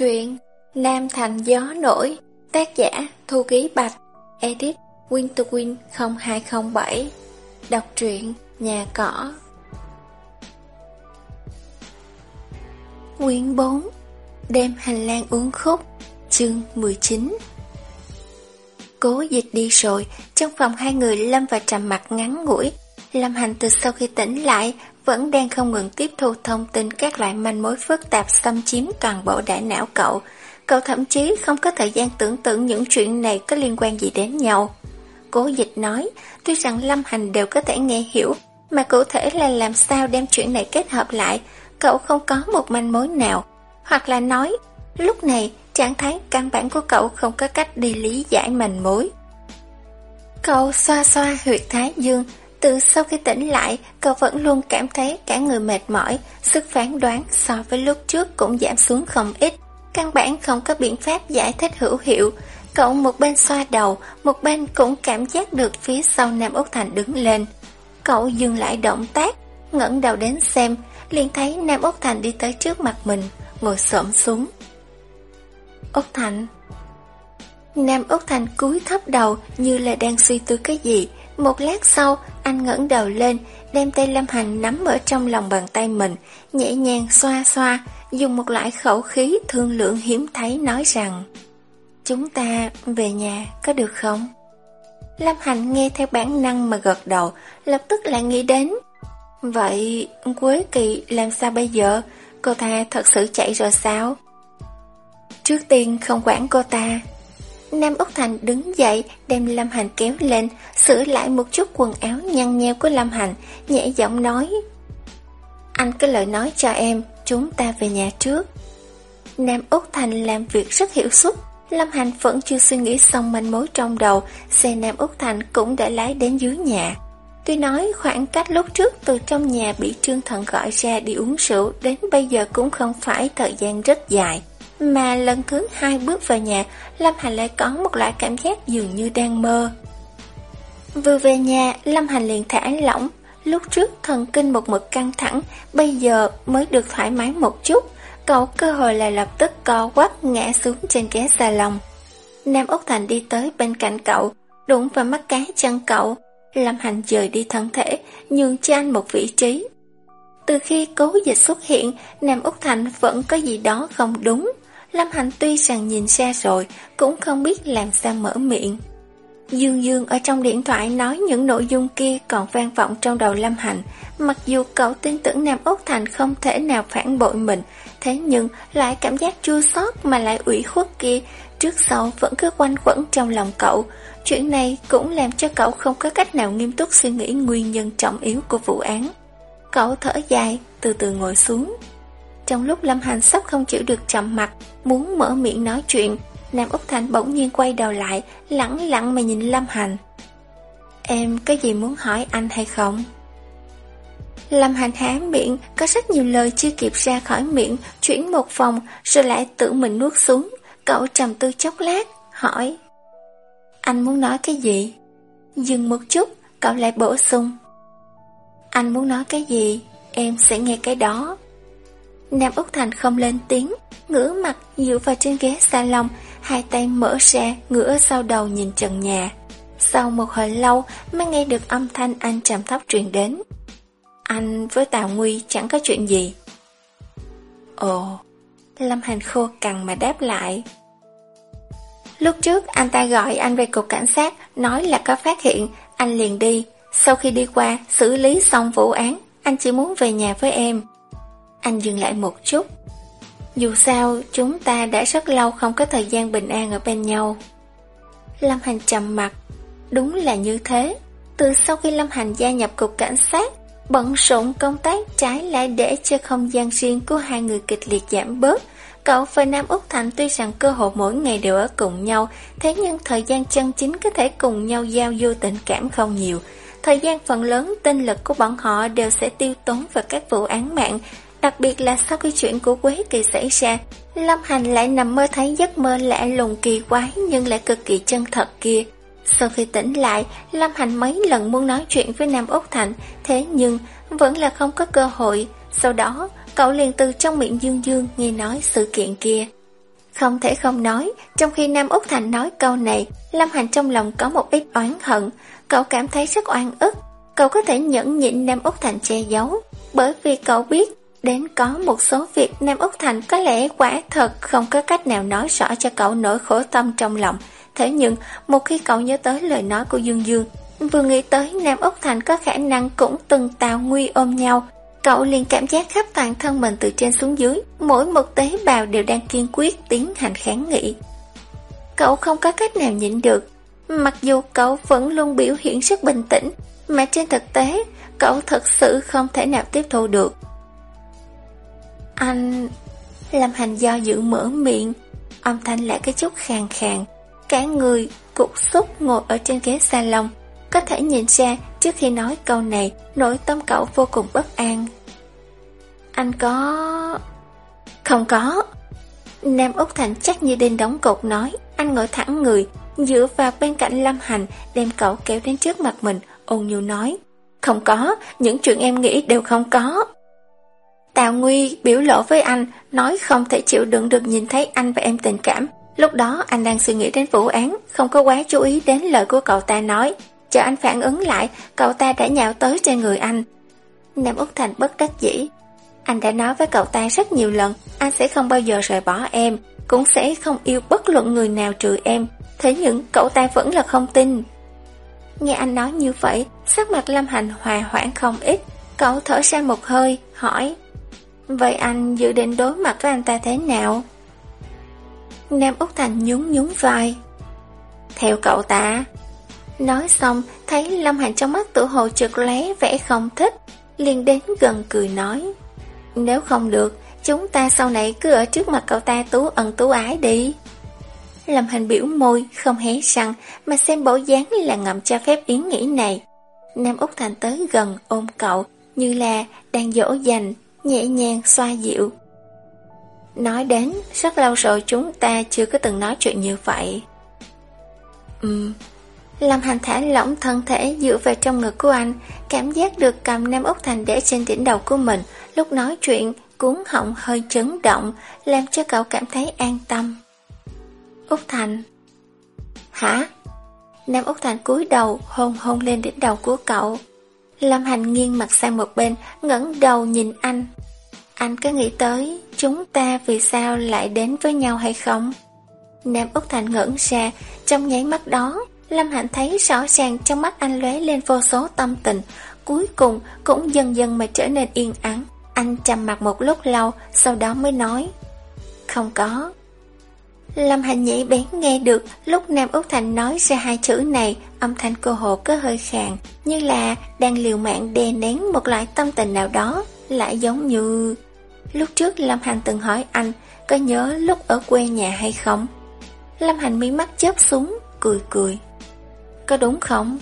Truyện Nam Thành Gió Nổi, Tác giả Thu Ký Bạch, Edit Winter Win 0207 Đọc truyện Nhà Cỏ. Quyển 4 Đêm hành lang uống khúc, Chương 19 Cố dịch đi rồi, Trong phòng hai người Lâm và Trầm mặt ngắn ngủi, Lâm Hành từ sau khi tỉnh lại vẫn đang không ngừng tiếp thu thông tin các loại manh mối phức tạp xâm chiếm toàn bộ đại não cậu. Cậu thậm chí không có thời gian tưởng tượng những chuyện này có liên quan gì đến nhau. Cố dịch nói, tuy rằng Lâm Hành đều có thể nghe hiểu, mà cụ thể là làm sao đem chuyện này kết hợp lại, cậu không có một manh mối nào. Hoặc là nói, lúc này trạng thái căn bản của cậu không có cách đi lý giải manh mối. Cậu xoa xoa huyệt thái dương, từ sau khi tỉnh lại, cậu vẫn luôn cảm thấy cả người mệt mỏi, sức phán đoán so với lúc trước cũng giảm xuống không ít. Căn bản không có biện pháp giải thích hữu hiệu. Cậu một bên xoa đầu, một bên cũng cảm giác được phía sau Nam Úc Thành đứng lên. Cậu dừng lại động tác, ngẩng đầu đến xem, liền thấy Nam Úc Thành đi tới trước mặt mình, ngồi xổm xuống. Úc Thành Nam Úc Thành cúi thấp đầu như là đang suy tư cái gì, một lát sau, anh ngẩng đầu lên, đem tay Lâm Hành nắm ở trong lòng bàn tay mình, nhẹ nhàng xoa xoa, dùng một loại khẩu khí thương lượng hiếm thấy nói rằng Chúng ta về nhà có được không? Lâm Hành nghe theo bản năng mà gật đầu, lập tức lại nghĩ đến Vậy Quế Kỳ làm sao bây giờ? Cô ta thật sự chạy rồi sao? Trước tiên không quản cô ta Nam Úc Thành đứng dậy, đem Lâm Hành kéo lên, sửa lại một chút quần áo nhăn nheo của Lâm Hành, nhẹ giọng nói. Anh cứ lời nói cho em, chúng ta về nhà trước. Nam Úc Thành làm việc rất hiệu suất, Lâm Hành vẫn chưa suy nghĩ xong manh mối trong đầu, xe Nam Úc Thành cũng đã lái đến dưới nhà. Tuy nói khoảng cách lúc trước từ trong nhà bị Trương Thần gọi ra đi uống rượu đến bây giờ cũng không phải thời gian rất dài. Mà lần thứ hai bước vào nhà, Lâm Hành lại có một loại cảm giác dường như đang mơ. Vừa về nhà, Lâm Hành liền thả lỏng. Lúc trước thần kinh một mực căng thẳng, bây giờ mới được thoải mái một chút. Cậu cơ hội là lập tức co quắp ngã xuống trên ghế salon. Nam Úc Thành đi tới bên cạnh cậu, đụng vào mắt cá chân cậu. Lâm Hành rời đi thân thể, nhường cho anh một vị trí. Từ khi cố dịch xuất hiện, Nam Úc Thành vẫn có gì đó không đúng. Lâm Hành tuy rằng nhìn xa rồi, cũng không biết làm sao mở miệng. Dương Dương ở trong điện thoại nói những nội dung kia còn vang vọng trong đầu Lâm Hành. Mặc dù cậu tin tưởng Nam Úc Thành không thể nào phản bội mình, thế nhưng lại cảm giác chua xót mà lại ủy khuất kia, trước sau vẫn cứ quanh quẩn trong lòng cậu. Chuyện này cũng làm cho cậu không có cách nào nghiêm túc suy nghĩ nguyên nhân trọng yếu của vụ án. Cậu thở dài, từ từ ngồi xuống. Trong lúc Lâm Hành sắp không chịu được trầm mặt, muốn mở miệng nói chuyện, Nam Úc Thành bỗng nhiên quay đầu lại, lặng lặng mà nhìn Lâm Hành. Em có gì muốn hỏi anh hay không? Lâm Hành há miệng, có rất nhiều lời chưa kịp ra khỏi miệng, chuyển một vòng, rồi lại tự mình nuốt xuống. Cậu trầm tư chốc lát, hỏi. Anh muốn nói cái gì? Dừng một chút, cậu lại bổ sung. Anh muốn nói cái gì, em sẽ nghe cái đó. Nam Úc Thành không lên tiếng, ngửa mặt dựa vào trên ghế salon, hai tay mở ra, ngửa sau đầu nhìn trần nhà. Sau một hồi lâu mới nghe được âm thanh anh trầm thấp truyền đến. Anh với Tào Nguy chẳng có chuyện gì. Ồ, Lâm Hành khô cằn mà đáp lại. Lúc trước anh ta gọi anh về cục cảnh sát, nói là có phát hiện, anh liền đi. Sau khi đi qua, xử lý xong vụ án, anh chỉ muốn về nhà với em. Anh dừng lại một chút. Dù sao, chúng ta đã rất lâu không có thời gian bình an ở bên nhau. Lâm Hành trầm mặt. Đúng là như thế. Từ sau khi Lâm Hành gia nhập cục cảnh sát, bận rộn công tác trái lại để cho không gian riêng của hai người kịch liệt giảm bớt. Cậu và Nam Úc Thành tuy rằng cơ hội mỗi ngày đều ở cùng nhau, thế nhưng thời gian chân chính có thể cùng nhau giao du tình cảm không nhiều. Thời gian phần lớn tinh lực của bọn họ đều sẽ tiêu tốn vào các vụ án mạng, Đặc biệt là sau khi chuyện của Quế Kỳ xảy ra, Lâm Hành lại nằm mơ thấy giấc mơ lạ lùng kỳ quái nhưng lại cực kỳ chân thật kia. Sau khi tỉnh lại, Lâm Hành mấy lần muốn nói chuyện với Nam Úc Thành, thế nhưng vẫn là không có cơ hội. Sau đó, cậu liền từ trong miệng Dương Dương nghe nói sự kiện kia. Không thể không nói, trong khi Nam Úc Thành nói câu này, Lâm Hành trong lòng có một ít oán hận, cậu cảm thấy rất oan ức. Cậu có thể nhẫn nhịn Nam Úc Thành che giấu, bởi vì cậu biết đến có một số việc Nam Úc Thành có lẽ quả thật không có cách nào nói rõ cho cậu nỗi khổ tâm trong lòng. Thế nhưng, một khi cậu nhớ tới lời nói của Dương Dương, vừa nghĩ tới Nam Úc Thành có khả năng cũng từng tào nguy ôm nhau, cậu liền cảm giác khắp toàn thân mình từ trên xuống dưới, mỗi một tế bào đều đang kiên quyết tiến hành kháng nghị. Cậu không có cách nào nhịn được, mặc dù cậu vẫn luôn biểu hiện rất bình tĩnh, mà trên thực tế, cậu thật sự không thể nào tiếp thu được. Anh... Lâm Hành do dự mở miệng, âm thanh lại cái chút khàn khàn, cả người cục xúc ngồi ở trên ghế salon, có thể nhìn ra trước khi nói câu này, nội tâm cậu vô cùng bất an. Anh có... Không có. Nam Úc Thành chắc như đinh đóng cột nói, anh ngồi thẳng người, dựa vào bên cạnh Lâm Hành, đem cậu kéo đến trước mặt mình, ôn nhu nói. Không có, những chuyện em nghĩ đều không có. Tào Nguy biểu lộ với anh, nói không thể chịu đựng được nhìn thấy anh và em tình cảm. Lúc đó anh đang suy nghĩ đến vụ án, không có quá chú ý đến lời của cậu ta nói. Chờ anh phản ứng lại, cậu ta đã nhào tới trên người anh. Nam Úc Thành bất đắc dĩ. Anh đã nói với cậu ta rất nhiều lần, anh sẽ không bao giờ rời bỏ em, cũng sẽ không yêu bất luận người nào trừ em. Thế nhưng cậu ta vẫn là không tin. Nghe anh nói như vậy, sắc mặt Lâm Hành hòa hoãn không ít. Cậu thở ra một hơi, hỏi Vậy anh dự định đối mặt với anh ta thế nào? Nam Úc Thành nhún nhún vai. Theo cậu ta, Nói xong, Thấy Lâm Hành trong mắt tự hồ trượt lé vẻ không thích, liền đến gần cười nói, Nếu không được, Chúng ta sau này cứ ở trước mặt cậu ta tú ẩn tú ái đi. Lâm Hành biểu môi, Không hé răng, Mà xem bộ dáng là ngậm cho phép ý nghĩ này. Nam Úc Thành tới gần ôm cậu, Như là đang dỗ dành. Nhẹ nhàng xoa dịu Nói đến Rất lâu rồi chúng ta chưa có từng nói chuyện như vậy Ừm Lâm Hành thả lỏng thân thể dựa vào trong ngực của anh, cảm giác được cầm Nam Úc Thành để trên đỉnh đầu của mình, lúc nói chuyện, cuốn họng hơi chấn động, làm cho cậu cảm thấy an tâm. Úc Thành Hả? Nam Úc Thành cúi đầu hôn hôn lên đỉnh đầu của cậu. Lâm Hành nghiêng mặt sang một bên, ngẩng đầu nhìn anh. Anh có nghĩ tới chúng ta vì sao lại đến với nhau hay không? Nam Úc Thành ngẩn ra, trong nháy mắt đó, Lâm Hạnh thấy rõ ràng trong mắt anh lóe lên vô số tâm tình, cuối cùng cũng dần dần mà trở nên yên ắng. Anh trầm mặt một lúc lâu, sau đó mới nói, không có. Lâm Hành nhảy bén nghe được lúc Nam Úc Thành nói ra hai chữ này, âm thanh cô hồ có hơi khàn, như là đang liều mạng đè nén một loại tâm tình nào đó, lại giống như... Lúc trước Lâm Hành từng hỏi anh có nhớ lúc ở quê nhà hay không? Lâm Hành mí mắt chớp xuống, cười cười có đúng không?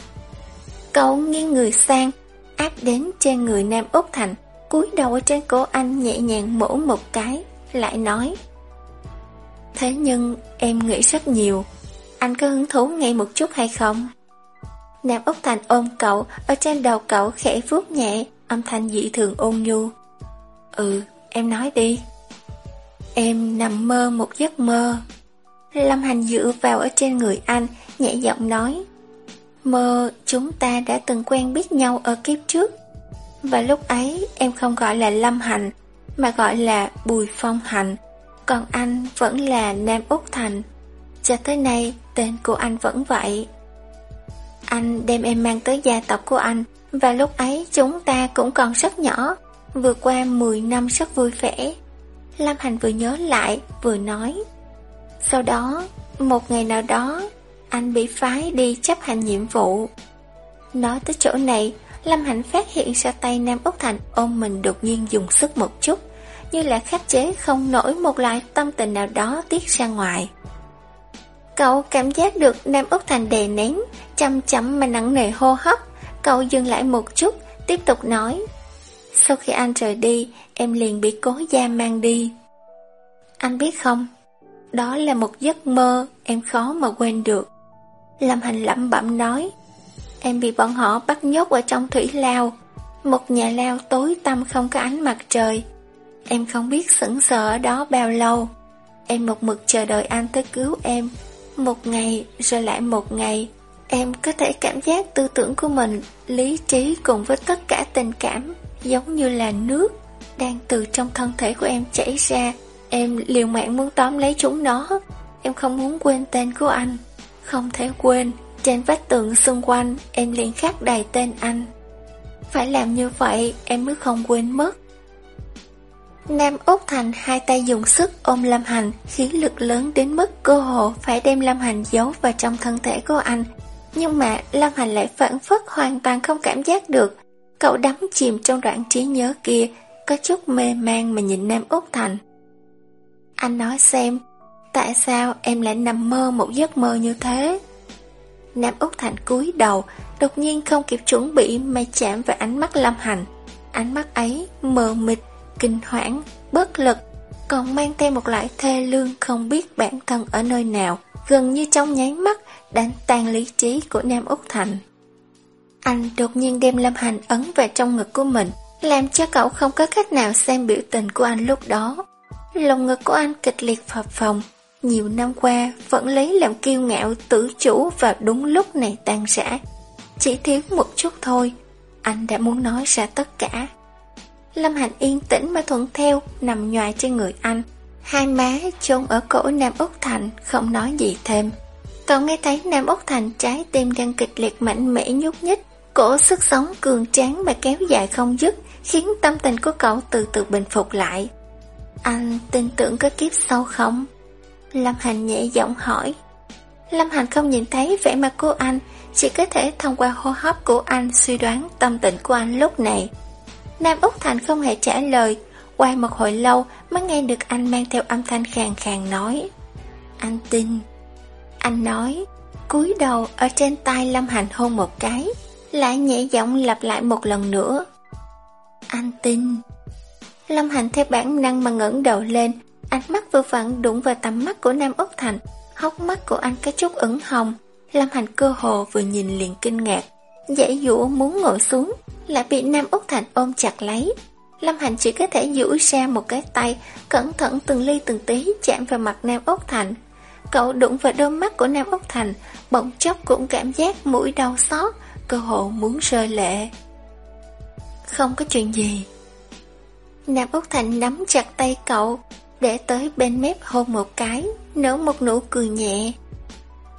Cậu nghiêng người sang, áp đến trên người Nam Úc Thành, cúi đầu ở trên cổ anh nhẹ nhàng mổ một cái, lại nói. Thế nhưng em nghĩ rất nhiều, anh có hứng thú nghe một chút hay không? Nam Úc Thành ôm cậu, ở trên đầu cậu khẽ vuốt nhẹ, âm thanh dị thường ôn nhu. Ừ, em nói đi. Em nằm mơ một giấc mơ. Lâm Hành dựa vào ở trên người anh, nhẹ giọng nói. Mơ chúng ta đã từng quen biết nhau ở kiếp trước Và lúc ấy em không gọi là Lâm Hành Mà gọi là Bùi Phong Hành còn anh vẫn là Nam Úc Thành. Cho tới nay tên của anh vẫn vậy. Anh đem em mang tới gia tộc của anh Và lúc ấy chúng ta cũng còn rất nhỏ Vừa qua 10 năm rất vui vẻ. Lâm Hành vừa nhớ lại vừa nói Sau đó Một ngày nào đó anh bị phái đi chấp hành nhiệm vụ. Nói tới chỗ này, Lâm Hạnh phát hiện ra tay Nam Úc Thành ôm mình đột nhiên dùng sức một chút, như là khắc chế không nổi một loại tâm tình nào đó tiết ra ngoài. Cậu cảm giác được Nam Úc Thành đè nén, chậm chậm mà nặng nề hô hấp, cậu dừng lại một chút, tiếp tục nói. Sau khi anh rời đi, em liền bị cố gia mang đi. Anh biết không, đó là một giấc mơ em khó mà quên được. Lâm Hành lẩm bẩm nói Em bị bọn họ bắt nhốt ở trong thủy lao Một nhà lao tối tăm không có ánh mặt trời Em không biết sững sờ ở đó bao lâu Em một mực chờ đợi anh tới cứu em. Một ngày rồi lại một ngày. Em có thể cảm giác tư tưởng của mình, lý trí cùng với tất cả tình cảm giống như là nước đang từ trong thân thể của em chảy ra. Em liều mạng muốn tóm lấy chúng nó. Em không muốn quên tên của anh. Không thể quên, trên vách tường xung quanh em liền khắc đầy tên anh. Phải làm như vậy em mới không quên mất. Nam Úc Thành hai tay dùng sức ôm Lâm Hành, khí lực lớn đến mức cô hồ phải đem Lâm Hành giấu vào trong thân thể của anh. Nhưng mà Lâm Hành lại phản phất hoàn toàn không cảm giác được. Cậu đắm chìm trong đoạn trí nhớ kia, có chút mê man mà nhìn Nam Úc Thành. Anh nói xem, tại sao em lại nằm mơ một giấc mơ như thế? Nam Úc Thành cúi đầu, đột nhiên không kịp chuẩn bị mà chạm vào ánh mắt Lâm Hành. Ánh mắt ấy mờ mịt, kinh hoảng, bất lực, còn mang theo một loại thê lương không biết bản thân ở nơi nào, gần như trong nháy mắt đánh tan lý trí của Nam Úc Thành. Anh đột nhiên đem Lâm Hành ấn vào trong ngực của mình, làm cho cậu không có cách nào xem biểu tình của anh lúc đó. Lòng ngực của anh kịch liệt phập phồng, nhiều năm qua vẫn lấy làm kiêu ngạo tự chủ và đúng lúc này tan rã. Chỉ thiếu một chút thôi, anh đã muốn nói ra tất cả. Lâm Hành yên tĩnh mà thuận theo, nằm nhòi trên người anh. Hai má chôn ở cổ Nam Úc Thành, không nói gì thêm. Cậu nghe thấy Nam Úc Thành trái tim đang kịch liệt mạnh mẽ nhúc nhích, cổ sức sống cường tráng mà kéo dài không dứt, khiến tâm tình của cậu từ từ bình phục lại. Anh tin tưởng có kiếp sau không? Lâm Hành nhẹ giọng hỏi. Lâm Hành không nhìn thấy vẻ mặt của anh, chỉ có thể thông qua hô hấp của anh suy đoán tâm tình của anh lúc này. Nam Úc Thành không hề trả lời, qua một hồi lâu mới nghe được anh mang theo âm thanh khàn khàn nói. Anh tin. Anh nói, cúi đầu ở trên tay Lâm Hành hôn một cái, lại nhẹ giọng lặp lại một lần nữa. Anh tin. Lâm Hành theo bản năng mà ngẩng đầu lên, ánh mắt vừa vặn đụng vào tầm mắt của Nam Úc Thành, hốc mắt của anh có chút ửng hồng. Lâm Hành cơ hồ vừa nhìn liền kinh ngạc, dãy dũa muốn ngồi xuống, lại bị Nam Úc Thành ôm chặt lấy. Lâm Hành chỉ có thể duỗi ra một cái tay, cẩn thận từng ly từng tí chạm vào mặt Nam Úc Thành. Cậu đụng vào đôi mắt của Nam Úc Thành, bỗng chốc cũng cảm giác mũi đau xót, cơ hồ muốn rơi lệ. Không có chuyện gì. Nam Úc Thành nắm chặt tay cậu, để tới bên mép hôn một cái, nở một nụ cười nhẹ.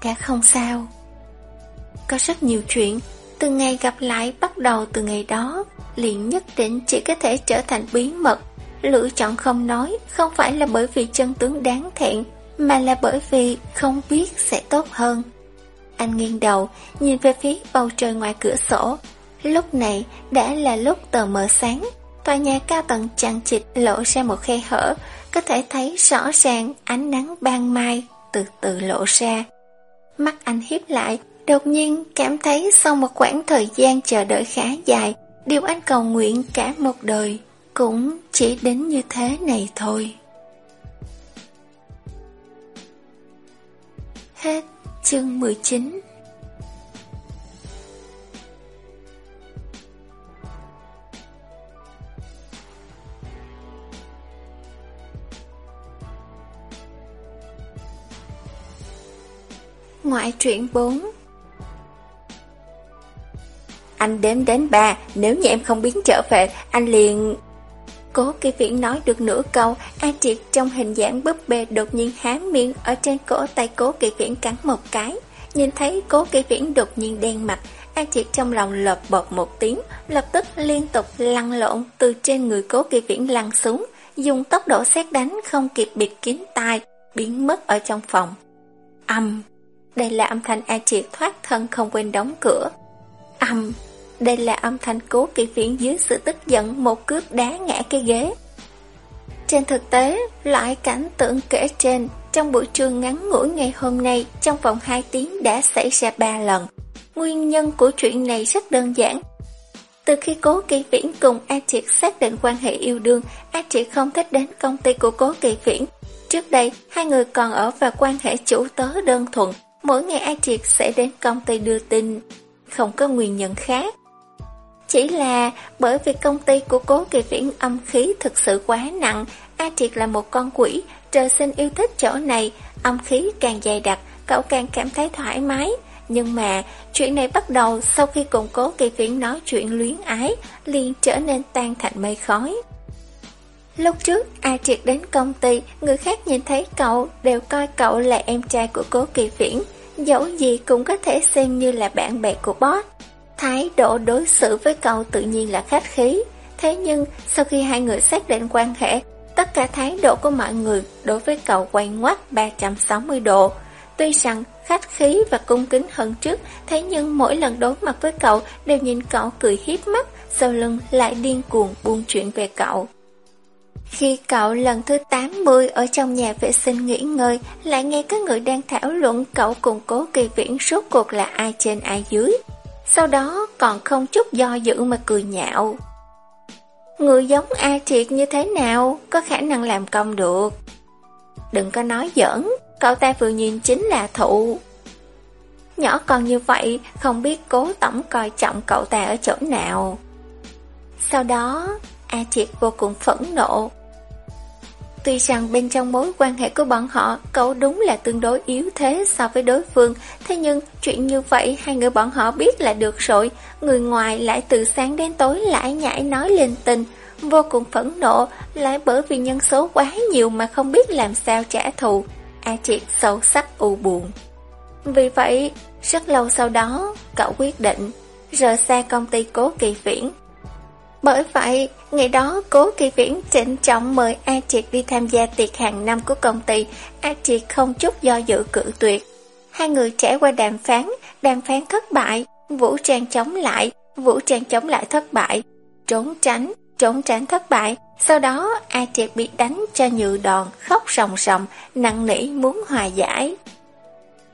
Đã không sao. Có rất nhiều chuyện, từ ngày gặp lại bắt đầu từ ngày đó, liền nhất định chỉ có thể trở thành bí mật. Lựa chọn không nói không phải là bởi vì chân tướng đáng thẹn, mà là bởi vì không biết sẽ tốt hơn. Anh nghiêng đầu, nhìn về phía bầu trời ngoài cửa sổ. Lúc này đã là lúc tờ mờ sáng, tòa nhà cao tầng chằng chịt lộ ra một khe hở, có thể thấy rõ ràng ánh nắng ban mai từ từ lộ ra. Mắt anh hiếp lại, đột nhiên cảm thấy sau một khoảng thời gian chờ đợi khá dài, điều anh cầu nguyện cả một đời cũng chỉ đến như thế này thôi. Hết chương 19 Ngoại truyện 4 anh đếm đến ba, nếu như em không biến trở về, anh liền... Cố kỳ viễn nói được nửa câu, a Triệt trong hình dạng búp bê đột nhiên há miệng ở trên cổ tay cố kỳ viễn cắn một cái. Nhìn thấy cố kỳ viễn đột nhiên đen mặt, a Triệt trong lòng lợp bột một tiếng, lập tức liên tục lăn lộn từ trên người cố kỳ viễn lăn xuống, dùng tốc độ xét đánh không kịp bịt kín tai, biến mất ở trong phòng. Âm, đây là âm thanh a Triệt thoát thân không quên đóng cửa. Âm, đây là âm thanh cố kỳ viễn dưới sự tức giận một cướp đá ngã cái ghế. Trên thực tế, loại cảnh tượng kể trên trong buổi trưa ngắn ngủi ngày hôm nay trong vòng 2 tiếng đã xảy ra 3 lần. Nguyên nhân của chuyện này rất đơn giản. Từ khi cố kỳ viễn cùng A Triệt xác định quan hệ yêu đương, A Triệt không thích đến công ty của cố kỳ viễn. Trước đây, hai người còn ở và quan hệ chủ tớ đơn thuận, mỗi ngày A Triệt sẽ đến công ty đưa tin, không có nguyên nhân khác. Chỉ là bởi vì công ty của cố kỳ viễn âm khí thực sự quá nặng, A Triệt là một con quỷ, trời sinh yêu thích chỗ này, âm khí càng dày đặc, cậu càng cảm thấy thoải mái. Nhưng mà, chuyện này bắt đầu sau khi cùng cố kỳ viễn nói chuyện luyến ái, liền trở nên tan thành mây khói. Lúc trước, A Triệt đến công ty, người khác nhìn thấy cậu đều coi cậu là em trai của cố kỳ viễn, dẫu gì cũng có thể xem như là bạn bè của boss. Thái độ đối xử với cậu tự nhiên là khách khí, thế nhưng sau khi hai người xác định quan hệ, tất cả thái độ của mọi người đối với cậu quay ngoắt 360 độ. Tuy rằng khách khí và cung kính hơn trước, thế nhưng mỗi lần đối mặt với cậu đều nhìn cậu cười hiếp mắt, sau lưng lại điên cuồng buông chuyện về cậu. Khi cậu lần thứ 80 ở trong nhà vệ sinh nghỉ ngơi, lại nghe các người đang thảo luận cậu cùng cố kỳ viễn suốt cuộc là ai trên ai dưới. Sau đó còn không chút do dự mà cười nhạo. Người giống A Triệt như thế nào, có khả năng làm công được. Đừng có nói giỡn, cậu ta vừa nhìn chính là thụ. Nhỏ còn như vậy, không biết cố tổng coi trọng cậu ta ở chỗ nào. Sau đó, A Triệt vô cùng phẫn nộ, Tuy rằng bên trong mối quan hệ của bọn họ, cậu đúng là tương đối yếu thế so với đối phương, thế nhưng chuyện như vậy hai người bọn họ biết là được rồi, người ngoài lại từ sáng đến tối lại nhảy nói lên tình, vô cùng phẫn nộ, lại bởi vì nhân số quá nhiều mà không biết làm sao trả thù. A Triệt sâu sắc u buồn. Vì vậy, rất lâu sau đó, cậu quyết định rời xa công ty cố kỳ viễn, bởi vậy, ngày đó cố kỳ viễn trịnh trọng mời A Triệt đi tham gia tiệc hàng năm của công ty, A Triệt không chút do dự cự tuyệt. Hai người trải qua đàm phán, đàm phán thất bại, vũ trang chống lại, vũ trang chống lại thất bại, trốn tránh, trốn tránh thất bại. Sau đó A Triệt bị đánh cho nhự đòn, khóc ròng ròng, nặng nỉ muốn hòa giải.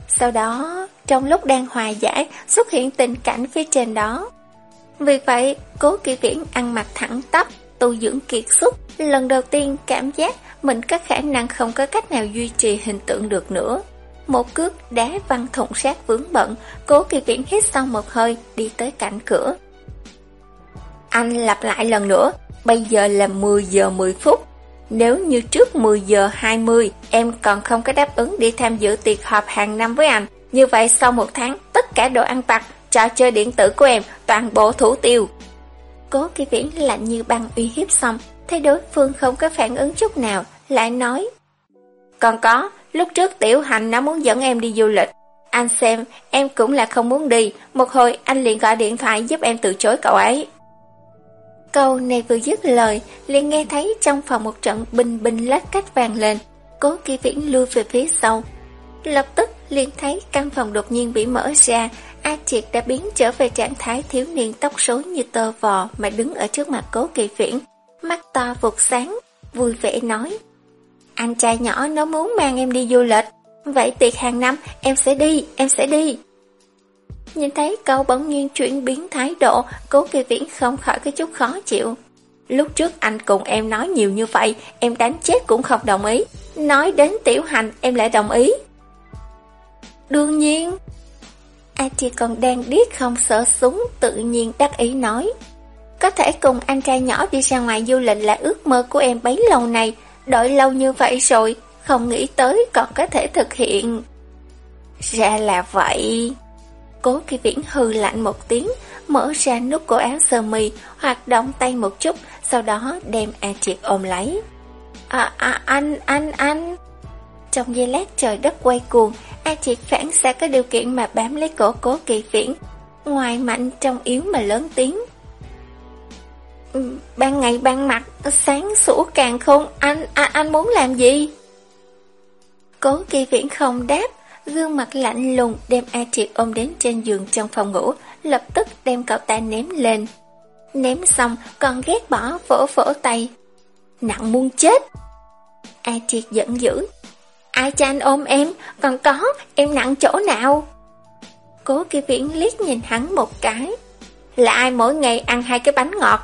Sau đó, trong lúc đang hòa giải, xuất hiện tình cảnh phía trên đó. Vì vậy, cố kỳ viễn ăn mặc thẳng tắp, tu dưỡng kiệt xúc, lần đầu tiên cảm giác mình có khả năng không có cách nào duy trì hình tượng được nữa. Một cước đá văng thùng sát vướng bận, cố kỳ viễn hít sâu một hơi, đi tới cạnh cửa. Anh lặp lại lần nữa, bây giờ là 10 giờ 10 phút. Nếu như trước 10 giờ 20 em còn không có đáp ứng đi tham dự tiệc họp hàng năm với anh, như vậy sau một tháng tất cả đồ ăn vặt trò chơi điện tử của em toàn bộ thủ tiêu. Cố kỳ viễn lạnh như băng uy hiếp xong, thấy đối phương không có phản ứng chút nào, lại nói. Còn có, lúc trước tiểu hành nó muốn dẫn em đi du lịch. Anh xem, em cũng là không muốn đi, một hồi anh liền gọi điện thoại giúp em từ chối cậu ấy. Câu này vừa dứt lời, liền nghe thấy trong phòng một trận bình bình lách cách vàng lên. Cố kỳ viễn lui về phía sau. Lập tức liền thấy căn phòng đột nhiên bị mở ra, A Triệt đã biến trở về trạng thái thiếu niên tóc rối như tơ vò mà đứng ở trước mặt cố kỳ viễn, mắt to vụt sáng, vui vẻ nói. Anh trai nhỏ nó muốn mang em đi du lịch, vậy tiệc hàng năm em sẽ đi, em sẽ đi. Nhìn thấy câu bỗng nhiên chuyển biến thái độ, cố kỳ viễn không khỏi cái chút khó chịu. Lúc trước anh cùng em nói nhiều như vậy, em đánh chết cũng không đồng ý. Nói đến tiểu hành em lại đồng ý. Đương nhiên, A Chi còn đang điếc không sợ súng tự nhiên đắc ý nói. Có thể cùng anh trai nhỏ đi ra ngoài du lịch là ước mơ của em bấy lâu này, đợi lâu như vậy rồi, không nghĩ tới còn có thể thực hiện. Ra là vậy. Cố kỳ viễn hư lạnh một tiếng, mở ra nút cổ áo sơ mi, hoạt động tay một chút, sau đó đem A Triệt ôm lấy. À, à, anh, anh, anh. Trong giây lát trời đất quay cuồng, A Triệt phản xạ có điều kiện mà bám lấy cổ cố kỳ viễn, ngoài mạnh trong yếu mà lớn tiếng. Ừ, ban ngày ban mặt, sáng sủa càng không, anh, anh, anh muốn làm gì? Cố kỳ viễn không đáp, gương mặt lạnh lùng đem A Triệt ôm đến trên giường trong phòng ngủ, lập tức đem cậu ta ném lên. Ném xong còn ghét bỏ vỗ vỗ tay. Nặng muôn chết! A Triệt giận dữ, Ai cho anh ôm em, còn có, em nặng chỗ nào? Cố kỳ viễn liếc nhìn hắn một cái. Là ai mỗi ngày ăn hai cái bánh ngọt?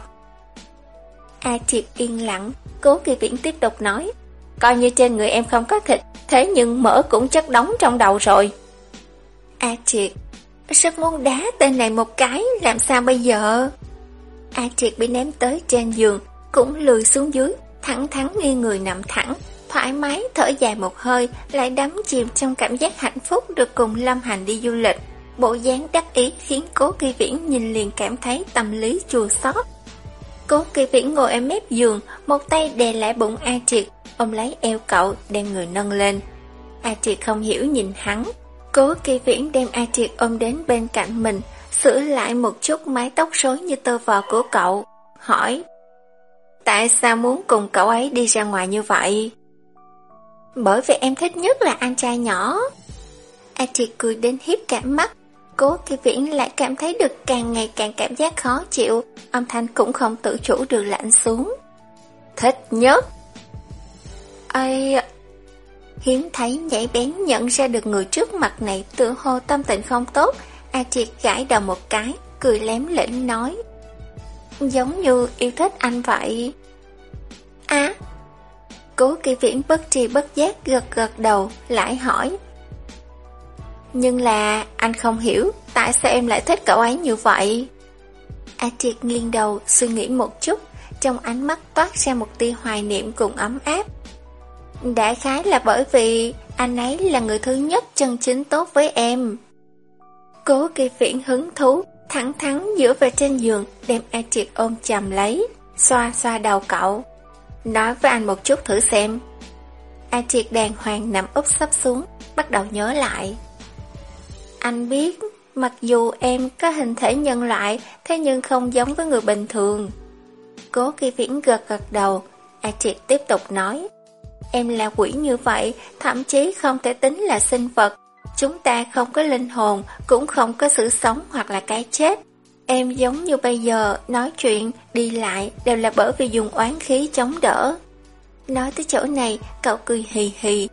A triệt yên lặng, cố kỳ viễn tiếp tục nói. Coi như trên người em không có thịt, thế nhưng mỡ cũng chất đóng trong đầu rồi. A triệt, rất muốn đá tên này một cái, làm sao bây giờ? A triệt bị ném tới trên giường, cũng lười xuống dưới, thẳng thắn nghiêng người nằm thẳng, thoải mái thở dài một hơi, lại đắm chìm trong cảm giác hạnh phúc được cùng Lâm Hành đi du lịch. Bộ dáng đắc ý khiến cố kỳ viễn nhìn liền cảm thấy tâm lý chua xót. Cố kỳ viễn ngồi ở mép giường, một tay đè lại bụng A Triệt, ôm lấy eo cậu, đem người nâng lên. A Triệt không hiểu nhìn hắn. Cố kỳ viễn đem A Triệt ôm đến bên cạnh mình, sửa lại một chút mái tóc rối như tơ vò của cậu. Hỏi, tại sao muốn cùng cậu ấy đi ra ngoài như vậy? Bởi vì em thích nhất là anh trai nhỏ. A Triệt cười đến hiếp cả mắt, Cố Thi viễn lại cảm thấy được càng ngày càng cảm giác khó chịu, âm thanh cũng không tự chủ được lạnh xuống. Thích nhất! Ây... Hiếm thấy nhảy bén nhận ra được người trước mặt này tự hồ tâm tình không tốt, A Triệt gãi đầu một cái, cười lém lĩnh nói. Giống như yêu thích anh vậy. Cố kỳ viễn bất tri bất giác gật gật đầu, lại hỏi. Nhưng là anh không hiểu Tại sao em lại thích cậu ấy như vậy? A Triệt nghiêng đầu suy nghĩ một chút Trong ánh mắt toát ra một tia hoài niệm cùng ấm áp. Đại khái là bởi vì Anh ấy là người thứ nhất chân chính tốt với em. Cố kỳ viễn hứng thú Thẳng thắn dựa về trên giường Đem A Triệt ôm chầm lấy Xoa xoa đầu cậu. Nói với anh một chút thử xem A Triệt đàng hoàng nằm úp sắp xuống Bắt đầu nhớ lại anh biết, mặc dù em có hình thể nhân loại, thế nhưng không giống với người bình thường. Cố kỳ viễn gật gật đầu, A Triệt tiếp tục nói. Em là quỷ như vậy, thậm chí không thể tính là sinh vật. Chúng ta không có linh hồn, cũng không có sự sống hoặc là cái chết. Em giống như bây giờ, nói chuyện, đi lại đều là bởi vì dùng oán khí chống đỡ. Nói tới chỗ này, cậu cười hì hì,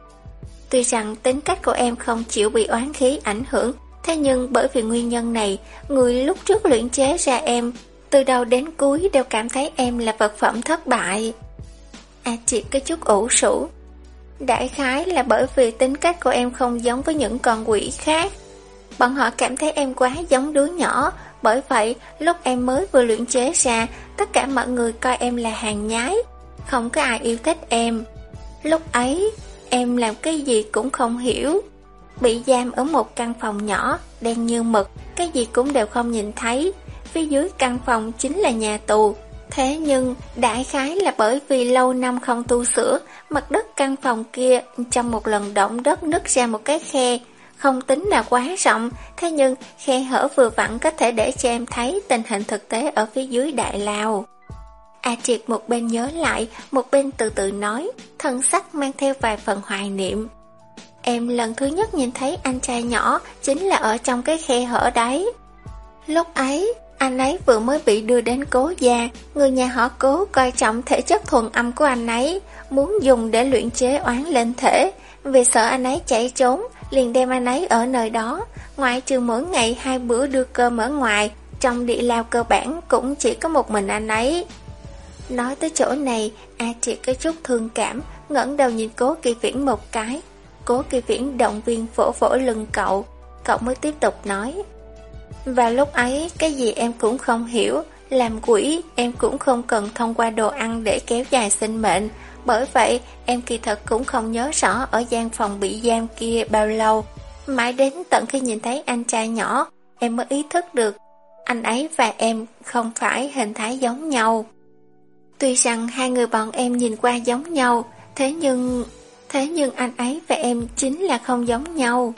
Tuy rằng tính cách của em không chịu bị oán khí ảnh hưởng, thế nhưng bởi vì nguyên nhân này, người lúc trước luyện chế ra em, từ đầu đến cuối đều cảm thấy em là vật phẩm thất bại. À, chị có chút ủ sủ. Đại khái là bởi vì tính cách của em không giống với những con quỷ khác. Bọn họ cảm thấy em quá giống đứa nhỏ, bởi vậy lúc em mới vừa luyện chế ra, tất cả mọi người coi em là hàng nhái, không có ai yêu thích em. Lúc ấy, Em làm cái gì cũng không hiểu. Bị giam ở một căn phòng nhỏ Đen như mực Cái gì cũng đều không nhìn thấy. Phía dưới căn phòng chính là nhà tù. Thế nhưng đại khái là bởi vì lâu năm không tu sửa Mặt đất căn phòng kia Trong một lần động đất nứt ra một cái khe không tính là quá rộng Thế nhưng khe hở vừa vặn Có thể để cho em thấy tình hình thực tế Ở phía dưới đại lao A Triệt một bên nhớ lại, một bên từ từ nói, thân sắc mang theo vài phần hoài niệm. Em lần thứ nhất nhìn thấy anh trai nhỏ chính là ở trong cái khe hở đấy. Lúc ấy, anh ấy vừa mới bị đưa đến cố gia, người nhà họ cố coi trọng thể chất thuần âm của anh ấy, muốn dùng để luyện chế oán lên thể. Vì sợ anh ấy chạy trốn, liền đem anh ấy ở nơi đó, ngoại trừ mỗi ngày hai bữa đưa cơm ở ngoài, trong địa lao cơ bản cũng chỉ có một mình anh ấy. Nói tới chỗ này, A Triệt có chút thương cảm, ngẩng đầu nhìn cố kỳ viễn một cái. Cố kỳ viễn động viên vỗ vỗ lưng cậu, cậu mới tiếp tục nói. Và lúc ấy, cái gì em cũng không hiểu, làm quỷ em cũng không cần thông qua đồ ăn để kéo dài sinh mệnh. Bởi vậy, em kỳ thật cũng không nhớ rõ ở gian phòng bị giam kia bao lâu. Mãi đến tận khi nhìn thấy anh trai nhỏ, em mới ý thức được, anh ấy và em không phải hình thái giống nhau. Tuy rằng hai người bọn em nhìn qua giống nhau, thế nhưng... Thế nhưng anh ấy và em chính là không giống nhau.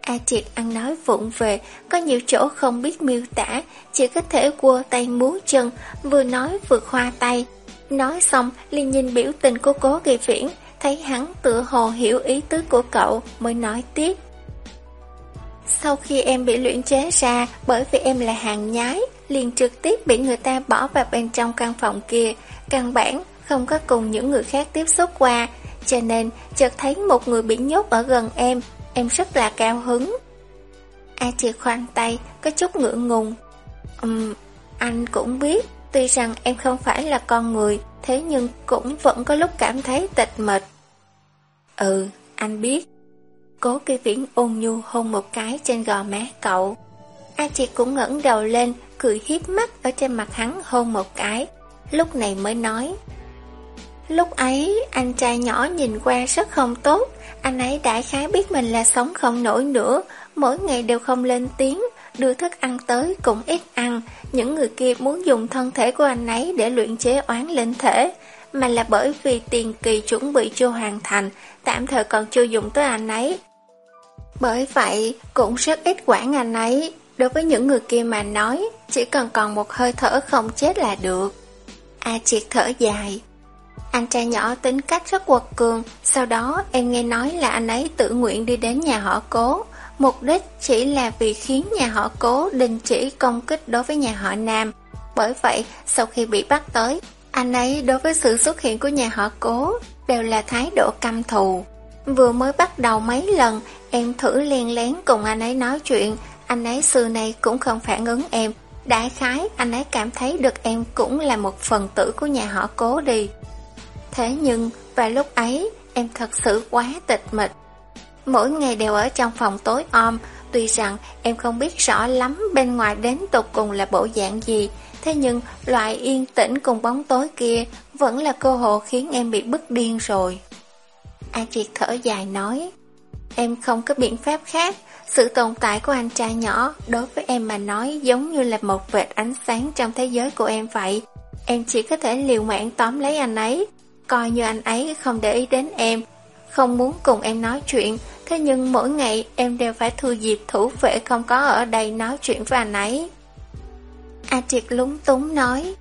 A Triệt ăn nói vụng về, có nhiều chỗ không biết miêu tả, chỉ có thể quơ tay múa chân, vừa nói vừa khoa tay. Nói xong, liền nhìn biểu tình của cố kỳ viễn, thấy hắn tự hồ hiểu ý tứ của cậu, mới nói tiếp. Sau khi em bị luyện chế ra, bởi vì em là hàng nhái, liền trực tiếp bị người ta bỏ vào bên trong căn phòng kia, căn bản không có cùng những người khác tiếp xúc qua, cho nên chợt thấy một người bị nhốt ở gần em, em rất là cao hứng. A triệt khoan tay, có chút ngượng ngùng. Ừm, anh cũng biết, tuy rằng em không phải là con người, thế nhưng cũng vẫn có lúc cảm thấy tịch mịch. Ừ, anh biết. Cố kỳ viễn ôn nhu hôn một cái trên gò má cậu. A triệt cũng ngẩng đầu lên, cười hiếp mắt ở trên mặt hắn hôn một cái, lúc này mới nói. Lúc ấy, anh trai nhỏ nhìn qua rất không tốt, anh ấy đại khái biết mình là sống không nổi nữa, mỗi ngày đều không lên tiếng, đưa thức ăn tới cũng ít ăn. Những người kia muốn dùng thân thể của anh ấy để luyện chế oán linh thể, mà là bởi vì tiền kỳ chuẩn bị chưa hoàn thành, tạm thời còn chưa dùng tới anh ấy. Bởi vậy, cũng rất ít quản anh ấy. Đối với những người kia mà nói, chỉ cần còn một hơi thở không chết là được. A triệt thở dài. Anh trai nhỏ tính cách rất quật cường, sau đó em nghe nói là anh ấy tự nguyện đi đến nhà họ cố. Mục đích chỉ là vì khiến nhà họ cố đình chỉ công kích đối với nhà họ Nam. Bởi vậy, sau khi bị bắt tới, anh ấy đối với sự xuất hiện của nhà họ cố đều là thái độ căm thù. Vừa mới bắt đầu mấy lần, em thử len lén cùng anh ấy nói chuyện, anh ấy xưa nay cũng không phản ứng em. Đại khái, anh ấy cảm thấy được em cũng là một phần tử của nhà họ cố đi. Thế nhưng, vào lúc ấy, em thật sự quá tịch mịch. Mỗi ngày đều ở trong phòng tối om, tuy rằng em không biết rõ lắm bên ngoài đến tục cùng là bộ dạng gì, thế nhưng loại yên tĩnh cùng bóng tối kia vẫn là cơ hội khiến em bị bức điên rồi. An Triệt thở dài nói, em không có biện pháp khác, sự tồn tại của anh trai nhỏ đối với em mà nói giống như là một vệt ánh sáng trong thế giới của em vậy. Em chỉ có thể liều mạng tóm lấy anh ấy, coi như anh ấy không để ý đến em, không muốn cùng em nói chuyện, thế nhưng mỗi ngày em đều phải thu dịp thủ vệ không có ở đây nói chuyện với anh ấy. A Triệt lúng túng nói,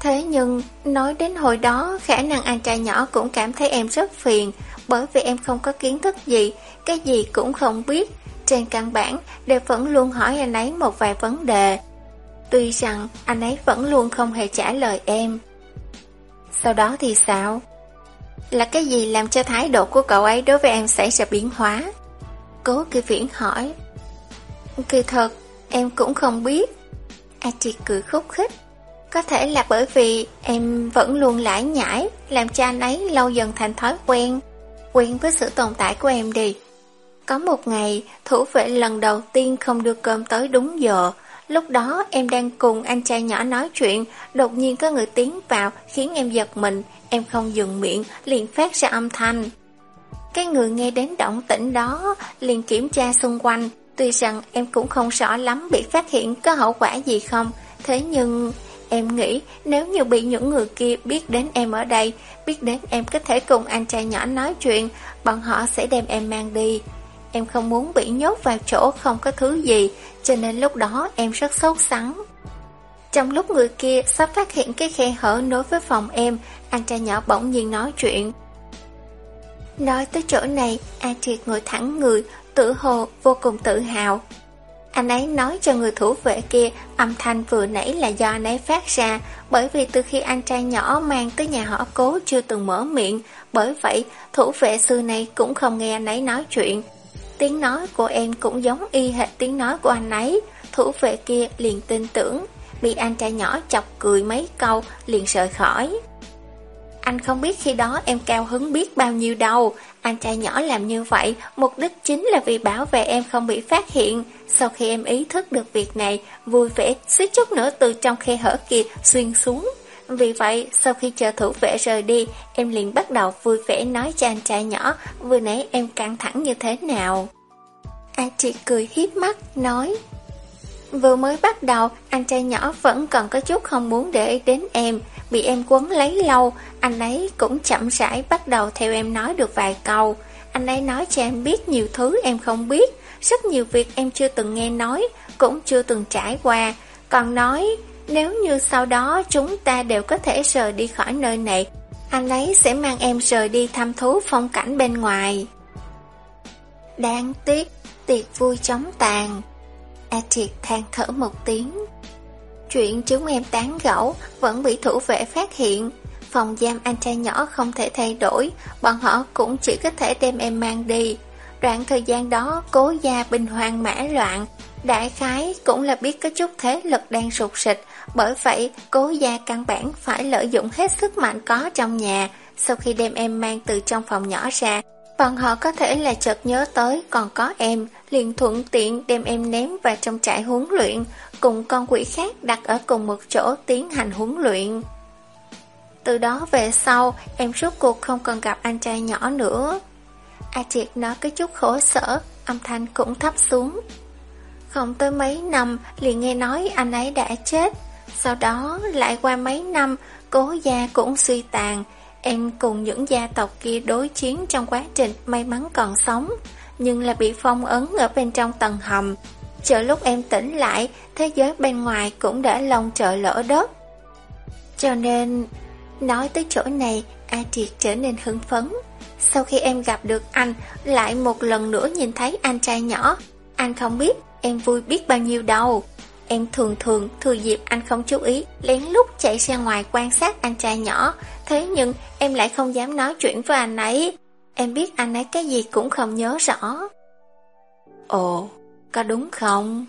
Thế nhưng, nói đến hồi đó, khả năng anh trai nhỏ cũng cảm thấy em rất phiền, bởi vì em không có kiến thức gì, cái gì cũng không biết. Trên căn bản, đều vẫn luôn hỏi anh ấy một vài vấn đề. Tuy rằng, anh ấy vẫn luôn không hề trả lời em. Sau đó thì sao? Là cái gì làm cho thái độ của cậu ấy đối với em xảy ra biến hóa? Cố kỳ viễn hỏi. Kỳ thật, em cũng không biết. A Triệt cười khúc khích. Có thể là bởi vì em vẫn luôn lãi nhãi, làm cho anh ấy lâu dần thành thói quen. Quen với sự tồn tại của em đi. Có một ngày, thủ vệ lần đầu tiên không đưa cơm tới đúng giờ. Lúc đó em đang cùng anh trai nhỏ nói chuyện, đột nhiên có người tiến vào khiến em giật mình, em không dừng miệng, liền phát ra âm thanh. Cái người nghe đến động tĩnh đó liền kiểm tra xung quanh, tuy rằng em cũng không rõ lắm bị phát hiện có hậu quả gì không, thế nhưng em nghĩ nếu như bị những người kia biết đến em ở đây, biết đến em có thể cùng anh trai nhỏ nói chuyện, bọn họ sẽ đem em mang đi. Em không muốn bị nhốt vào chỗ không có thứ gì, cho nên lúc đó em rất sốt sắng. Trong lúc người kia sắp phát hiện cái khe hở nối với phòng em, anh trai nhỏ bỗng nhiên nói chuyện. Nói tới chỗ này, a Triệt ngồi thẳng người, tự hồ vô cùng tự hào. Anh ấy nói cho người thủ vệ kia âm thanh vừa nãy là do anh ấy phát ra, bởi vì từ khi anh trai nhỏ mang tới nhà họ cố chưa từng mở miệng, bởi vậy thủ vệ xưa này cũng không nghe anh ấy nói chuyện. Tiếng nói của em cũng giống y hệt tiếng nói của anh ấy, thủ vệ kia liền tin tưởng, bị anh trai nhỏ chọc cười mấy câu liền rời khỏi. Anh không biết khi đó em cao hứng biết bao nhiêu đâu, anh trai nhỏ làm như vậy, mục đích chính là vì bảo vệ em không bị phát hiện. Sau khi em ý thức được việc này, vui vẻ suýt chút nữa từ trong khe hở kia xuyên xuống. Vì vậy, sau khi chờ thủ vệ rời đi, em liền bắt đầu vui vẻ nói cho anh trai nhỏ vừa nãy em căng thẳng như thế nào. A chị cười hiếp mắt, nói Vừa mới bắt đầu, anh trai nhỏ vẫn còn có chút không muốn để ý đến em, bị em quấn lấy lâu, anh ấy cũng chậm rãi bắt đầu theo em nói được vài câu. Anh ấy nói cho em biết nhiều thứ em không biết, rất nhiều việc em chưa từng nghe nói, cũng chưa từng trải qua. Còn nói, nếu như sau đó chúng ta đều có thể rời đi khỏi nơi này, anh ấy sẽ mang em rời đi thăm thú phong cảnh bên ngoài. Đáng tiếc, tiệc vui chóng tàn. A Triệt than thở một tiếng. Chuyện chúng em tán gẫu vẫn bị thủ vệ phát hiện. Phòng giam anh trai nhỏ không thể thay đổi, bọn họ cũng chỉ có thể đem em mang đi. Đoạn thời gian đó cố gia bình hoàng mã loạn, đại khái cũng là biết có chút thế lực đang sụt sịch, bởi vậy cố gia căn bản phải lợi dụng hết sức mạnh có trong nhà. Sau khi đem em mang từ trong phòng nhỏ ra, Bọn họ có thể là chợt nhớ tới còn có em, liền thuận tiện đem em ném vào trong trại huấn luyện, cùng con quỷ khác đặt ở cùng một chỗ tiến hành huấn luyện. Từ đó về sau, em rốt cuộc không còn gặp anh trai nhỏ nữa. A Triệt nói cái chút khổ sở, âm thanh cũng thấp xuống. Không tới mấy năm liền nghe nói anh ấy đã chết. Sau đó lại qua mấy năm, cố gia cũng suy tàn. Em cùng những gia tộc kia đối chiến trong quá trình may mắn còn sống, nhưng là bị phong ấn ở bên trong tầng hầm. Chờ lúc em tỉnh lại, thế giới bên ngoài cũng đã lòng trợ lỡ đất. Cho nên, nói tới chỗ này, A Triệt trở nên hưng phấn. Sau khi em gặp được anh, lại một lần nữa nhìn thấy anh trai nhỏ. Anh không biết, em vui biết bao nhiêu đâu. Em thường thường, thừa dịp anh không chú ý, lén lút chạy ra ngoài quan sát anh trai nhỏ. Thế nhưng, em lại không dám nói chuyện với anh ấy. Em biết anh ấy cái gì cũng không nhớ rõ. Ồ, có đúng không?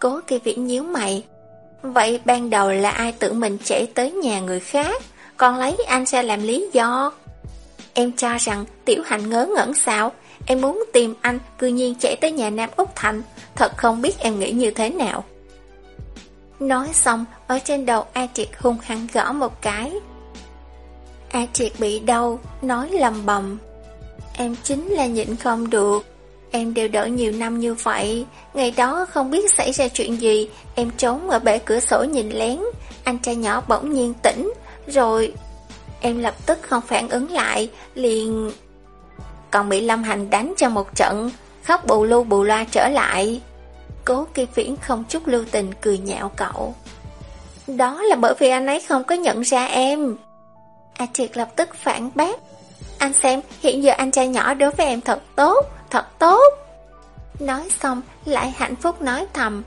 Cố kỳ viễn nhíu mày. Vậy ban đầu là ai tự mình chạy tới nhà người khác, còn lấy anh ra làm lý do? Em cho rằng tiểu hạnh ngớ ngẩn sao? Em muốn tìm anh, cư nhiên chạy tới nhà Nam Úc Thành. Thật không biết em nghĩ như thế nào. Nói xong, ở trên đầu A Triệt hung hăng gõ một cái. A Triệt bị đau, nói lầm bầm. Em chính là nhịn không được. Em đều đợi nhiều năm như vậy, ngày đó không biết xảy ra chuyện gì, em trốn ở bể cửa sổ nhìn lén, anh trai nhỏ bỗng nhiên tỉnh, rồi em lập tức không phản ứng lại, liền... Còn bị Lâm Hành đánh cho một trận, khóc bù lu bù loa trở lại. Cố kỳ viễn không chút lưu tình cười nhạo cậu. Đó là bởi vì anh ấy không có nhận ra em. A Triệt lập tức phản bác. Anh xem, hiện giờ anh trai nhỏ đối với em thật tốt, thật tốt. Nói xong, lại hạnh phúc nói thầm.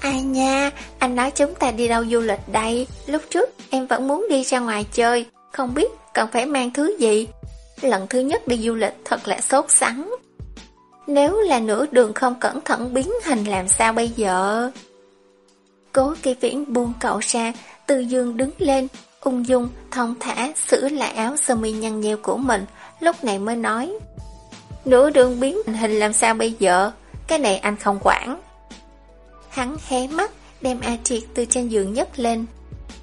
Ai nha, anh nói chúng ta đi đâu du lịch đây, lúc trước em vẫn muốn đi ra ngoài chơi, không biết cần phải mang thứ gì. Lần thứ nhất đi du lịch thật là sốt sắng. Nếu là nửa đường không cẩn thận biến hình làm sao bây giờ? Cố kỳ viễn buông cậu ra, từ giường đứng lên, ung dung, thông thả, sửa lại áo sơ mi nhăn nheo của mình, lúc này mới nói. Nửa đường biến hình làm sao bây giờ? Cái này anh không quản. Hắn hé mắt, đem A Triệt từ trên giường nhấc lên.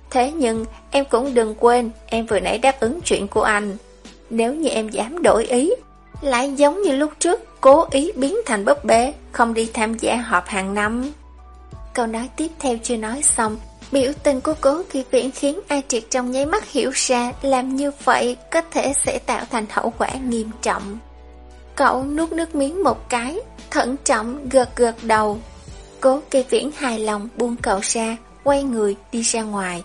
Thế nhưng, em cũng đừng quên, em vừa nãy đáp ứng chuyện của anh. Nếu như em dám đổi ý, lại giống như lúc trước, cố ý biến thành búp bê, không đi tham gia họp hàng năm. Câu nói tiếp theo chưa nói xong, biểu tình của cố kỳ viễn khiến A Triệt trong nháy mắt hiểu ra làm như vậy có thể sẽ tạo thành hậu quả nghiêm trọng. Cậu nuốt nước miếng một cái, thận trọng gật gật đầu. Cố kỳ viễn hài lòng buông cậu ra, quay người đi ra ngoài.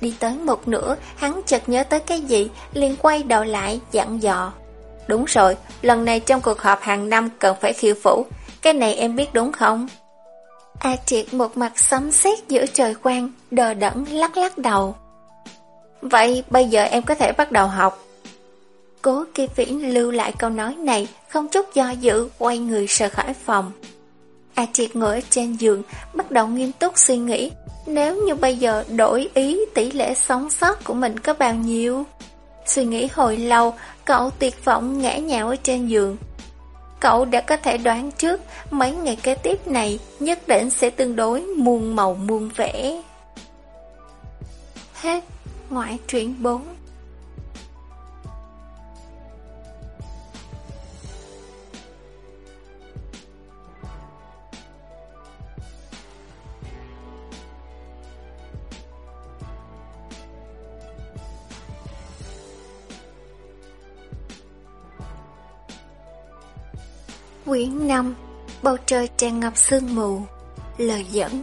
Đi tới một nửa, hắn chợt nhớ tới cái gì, liền quay đầu lại, dặn dò. Đúng rồi, lần này trong cuộc họp hàng năm cần phải khiêu phủ, cái này em biết đúng không? A triệt một mặt sấm sét giữa trời quang, đờ đẫn lắc lắc đầu. Vậy bây giờ em có thể bắt đầu học. Cố kỳ viễn lưu lại câu nói này, không chút do dự, quay người rời khỏi phòng. A triệt ngồi trên giường, bắt đầu nghiêm túc suy nghĩ, nếu như bây giờ đổi ý tỷ lệ sống sót của mình có bao nhiêu? Suy nghĩ hồi lâu, cậu tuyệt vọng ngã nhào ở trên giường. Cậu đã có thể đoán trước mấy ngày kế tiếp này nhất định sẽ tương đối muôn màu muôn vẻ. Hết ngoại truyện 4 Quyển 5 Bầu trời tràn ngập sương mù Lời dẫn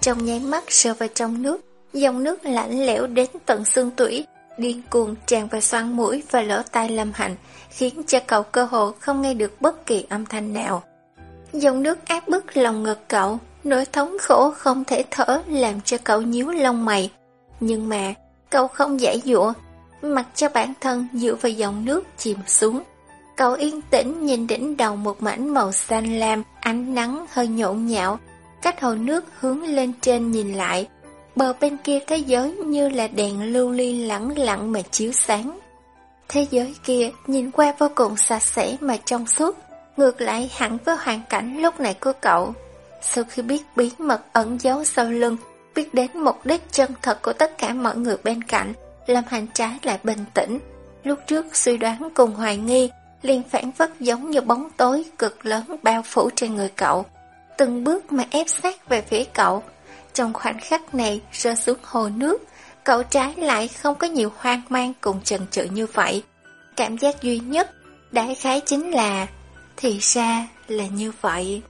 Trong nháy mắt sờ vào trong nước, Dòng nước lạnh lẽo đến tận xương tủy, Điên cuồng tràn vào xoắn mũi và lỗ tai lâm hạnh, Khiến cho cậu cơ hồ không nghe được bất kỳ âm thanh nào. Dòng nước áp bức lòng ngực cậu, Nỗi thống khổ không thể thở Làm cho cậu nhíu lông mày. Nhưng mà, cậu không giải dụa Mặc cho bản thân dựa vào dòng nước chìm xuống. Cậu yên tĩnh nhìn đỉnh đầu một mảnh màu xanh lam, ánh nắng hơi nhộn nhạo, cách hồ nước hướng lên trên nhìn lại. Bờ bên kia thế giới như là đèn lưu ly lẳng lặng mà chiếu sáng. Thế giới kia nhìn qua vô cùng sạch sẽ mà trong suốt, ngược lại hẳn với hoàn cảnh lúc này của cậu. Sau khi biết bí mật ẩn giấu sau lưng, Biết đến mục đích chân thật của tất cả mọi người bên cạnh, Lâm Hành trái lại bình tĩnh. Lúc trước suy đoán cùng hoài nghi, liền phản phất giống như bóng tối cực lớn bao phủ trên người cậu. Từng bước mà ép sát về phía cậu. Trong khoảnh khắc này rơi xuống hồ nước, cậu trái lại không có nhiều hoang mang cùng chần chừ như vậy. Cảm giác duy nhất, đại khái chính là, thì ra là như vậy.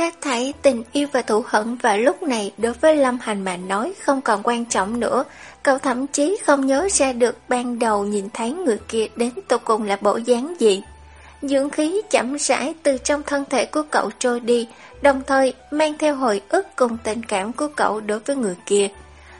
Hết thảy tình yêu và thù hận và lúc này đối với Lâm Hành mà nói không còn quan trọng nữa. Cậu thậm chí không nhớ ra được ban đầu nhìn thấy người kia đến tục cùng là bộ dáng gì. Dưỡng khí chậm rãi từ trong thân thể của cậu trôi đi, đồng thời mang theo hồi ức cùng tình cảm của cậu đối với người kia.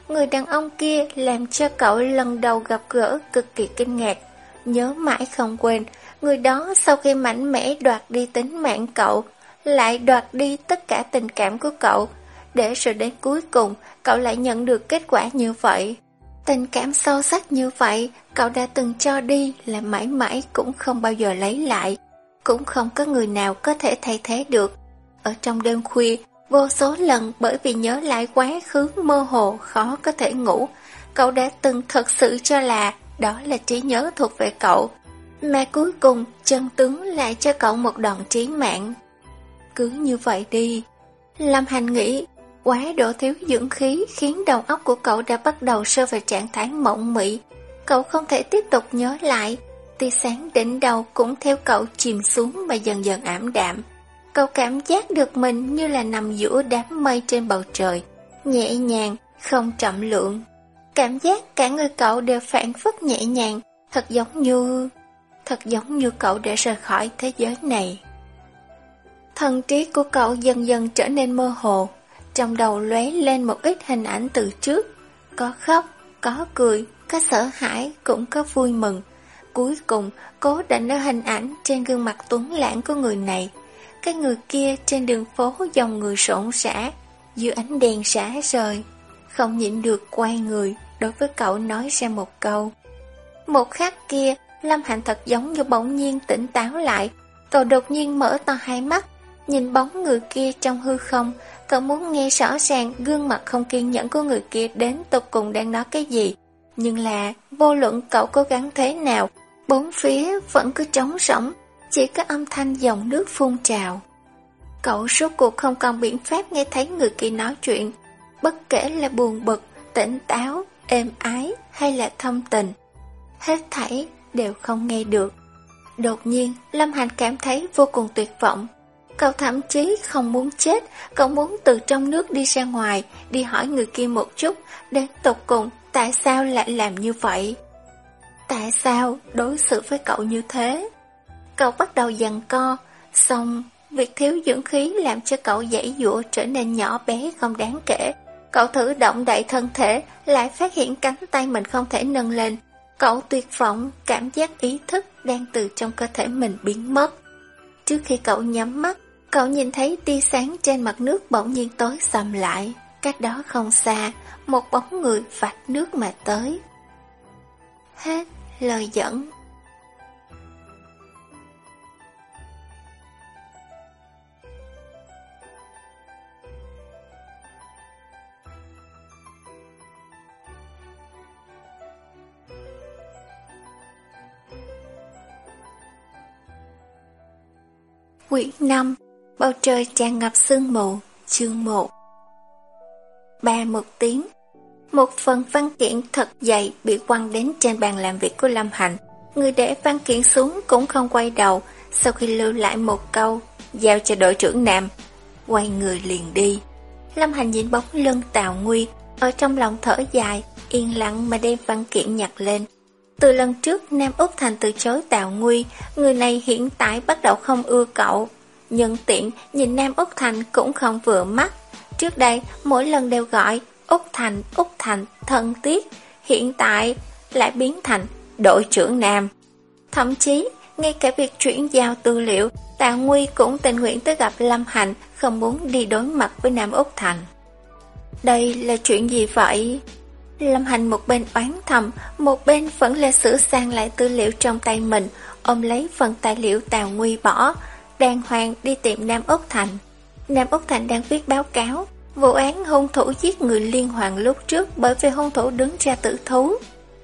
Người đàn ông kia làm cho cậu lần đầu gặp gỡ cực kỳ kinh ngạc. Nhớ mãi không quên, người đó sau khi mạnh mẽ đoạt đi tính mạng cậu, lại đoạt đi tất cả tình cảm của cậu, để rồi đến cuối cùng cậu lại nhận được kết quả như vậy. Tình cảm sâu sắc như vậy, cậu đã từng cho đi là mãi mãi cũng không bao giờ lấy lại, cũng không có người nào có thể thay thế được. Ở trong đêm khuya, vô số lần bởi vì nhớ lại quá khứ mơ hồ khó có thể ngủ, cậu đã từng thật sự cho là đó là trí nhớ thuộc về cậu. Mà cuối cùng, chân tướng lại cho cậu một đòn trí mạng. Cứ như vậy đi. Lâm Hành nghĩ, quá độ thiếu dưỡng khí khiến đầu óc của cậu đã bắt đầu rơi vào trạng thái mộng mị. Cậu không thể tiếp tục nhớ lại, tia sáng đỉnh đầu cũng theo cậu chìm xuống mà dần dần ảm đạm. Cậu cảm giác được mình như là nằm giữa đám mây trên bầu trời, nhẹ nhàng, không trọng lượng. Cảm giác cả người cậu đều phản phất nhẹ nhàng, thật giống như... thật giống như cậu đã rời khỏi thế giới này. Thần trí của cậu dần dần trở nên mơ hồ, trong đầu lóe lên một ít hình ảnh từ trước, có khóc, có cười, có sợ hãi, cũng có vui mừng. Cuối cùng, cố định ở hình ảnh trên gương mặt tuấn lãng của người này. Cái người kia trên đường phố dòng người rộn sả dưới ánh đèn xả rời. Không nhịn được quay người, đối với cậu nói ra một câu. Một khắc kia, Lâm Hạnh thật giống như bỗng nhiên tỉnh táo lại. Cậu đột nhiên mở to hai mắt, Nhìn bóng người kia trong hư không, cậu muốn nghe rõ ràng gương mặt không kiên nhẫn của người kia đến tục cùng đang nói cái gì. Nhưng là, vô luận cậu cố gắng thế nào, bốn phía vẫn cứ trống rỗng, chỉ có âm thanh dòng nước phun trào. Cậu suốt cuộc không còn biện pháp nghe thấy người kia nói chuyện, bất kể là buồn bực, tỉnh táo, êm ái hay là thâm tình. Hết thảy đều không nghe được. Đột nhiên, Lâm Hành cảm thấy vô cùng tuyệt vọng, Cậu thậm chí không muốn chết, cậu muốn từ trong nước đi ra ngoài, đi hỏi người kia một chút, đến tục cùng tại sao lại làm như vậy? Tại sao đối xử với cậu như thế? Cậu bắt đầu dằn co, xong việc thiếu dưỡng khí làm cho cậu dãy dụa trở nên nhỏ bé không đáng kể. Cậu thử động đậy thân thể, lại phát hiện cánh tay mình không thể nâng lên. Cậu tuyệt vọng, cảm giác ý thức đang từ trong cơ thể mình biến mất. Trước khi cậu nhắm mắt, Cậu nhìn thấy tia sáng trên mặt nước bỗng nhiên tối sầm lại, cách đó không xa, một bóng người vạch nước mà tới. Hết lời dẫn. Quyển 5 Bầu trời tràn ngập sương mù, chương 1 Ba một tiếng Một phần văn kiện thật dày bị quăng đến trên bàn làm việc của Lâm Hành. Người để văn kiện xuống cũng không quay đầu, sau khi lưu lại một câu, giao cho đội trưởng Nam, quay người liền đi. Lâm Hành nhìn bóng lưng Tào Nguy, ở trong lòng thở dài, yên lặng mà đem văn kiện nhặt lên. Từ lần trước Nam Úc Thành từ chối Tào Nguy, người này hiện tại bắt đầu không ưa cậu, Nhân tiện nhìn Nam Úc Thành cũng không vừa mắt. Trước đây mỗi lần đều gọi Úc Thành, Úc Thành, thân tiếc Hiện tại lại biến thành đội trưởng Nam. Thậm chí ngay cả việc chuyển giao tư liệu Tạ Nguy cũng tình nguyện tới gặp Lâm Hành Không muốn đi đối mặt với Nam Úc Thành. Đây là chuyện gì vậy? Lâm Hành một bên oán thầm Một bên vẫn là sửa sang lại tư liệu trong tay mình. Ôm lấy phần tài liệu Tào Nguy bỏ đàng hoàng đi tìm Nam Úc Thành. Nam Úc Thành đang viết báo cáo, Vụ án hung thủ giết người liên hoàn lúc trước bởi vì hung thủ đứng ra tử thú,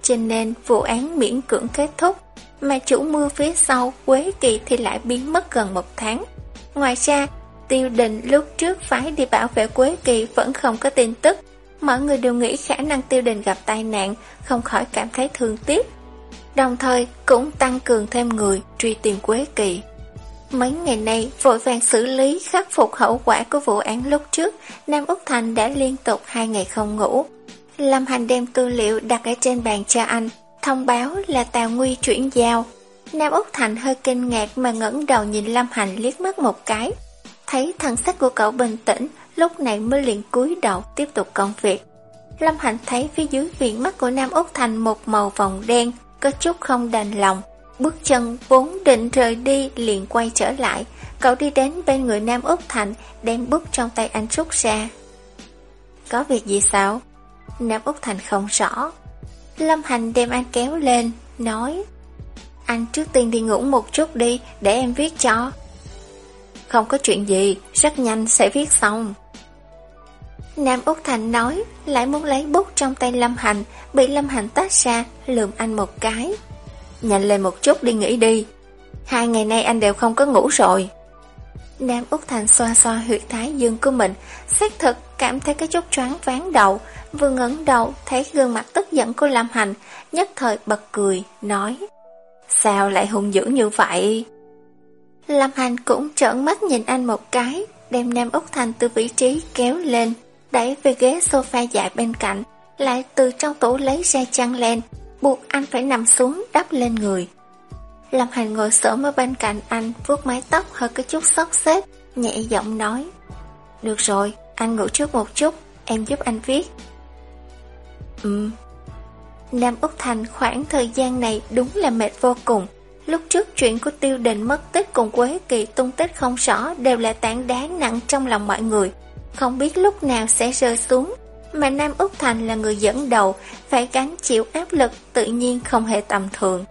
cho nên vụ án miễn cưỡng kết thúc, mà chủ mưu phía sau Quế Kỳ thì lại biến mất gần một tháng. Ngoài ra, tiêu định lúc trước phải đi bảo vệ Quế Kỳ vẫn không có tin tức, mọi người đều nghĩ khả năng tiêu đình gặp tai nạn, không khỏi cảm thấy thương tiếc. Đồng thời cũng tăng cường thêm người truy tìm Quế Kỳ. Mấy ngày nay vội vàng xử lý khắc phục hậu quả của vụ án lúc trước, Nam Úc Thành đã liên tục hai ngày không ngủ. Lâm Hành đem tư liệu đặt ở trên bàn cho anh, thông báo là Tào Nguy chuyển giao. Nam Úc Thành hơi kinh ngạc mà ngẩng đầu nhìn Lâm Hành liếc mắt một cái. Thấy thần sắc của cậu bình tĩnh, lúc này mới liền cúi đầu tiếp tục công việc. Lâm Hành thấy phía dưới viện mắt của Nam Úc Thành một màu vòng đen, có chút không đành lòng. Bước chân vốn định rời đi liền quay trở lại, cậu đi đến bên người Nam Úc Thành, đem bút trong tay anh rút ra. Có việc gì sao? Nam Úc Thành không rõ. Lâm Hành đem anh kéo lên, nói Anh trước tiên đi ngủ một chút đi, để em viết cho. Không có chuyện gì, rất nhanh sẽ viết xong. Nam Úc Thành nói, lại muốn lấy bút trong tay Lâm Hành, bị Lâm Hành tách ra, lườm anh một cái. Nhanh lên một chút đi nghỉ đi. Hai ngày nay anh đều không có ngủ rồi. Nam Úc Thành xoa xoa huyệt thái dương của mình, xác thực cảm thấy cái chút choáng ván đầu, vừa ngẩng đầu thấy gương mặt tức giận của Lâm Hành, nhất thời bật cười, nói Sao lại hung dữ như vậy? Lâm Hành cũng trợn mắt nhìn anh một cái, đem Nam Úc Thành từ vị trí kéo lên, đẩy về ghế sofa dài bên cạnh, lại từ trong tủ lấy ra chăn len, buộc anh phải nằm xuống đắp lên người. Lâm Hành ngồi xổm ở bên cạnh anh, vuốt mái tóc hơi có chút xót xếp, nhẹ giọng nói. Được rồi, anh ngủ trước một chút, em giúp anh viết. Ừm. Nam Úc Thành khoảng thời gian này đúng là mệt vô cùng. Lúc trước chuyện của tiêu đình mất tích cùng Quế Kỳ tung tích không rõ đều là tảng đá nặng trong lòng mọi người. Không biết lúc nào sẽ rơi xuống, mà Nam Úc Thành là người dẫn đầu, phải gánh chịu áp lực tự nhiên không hề tầm thường.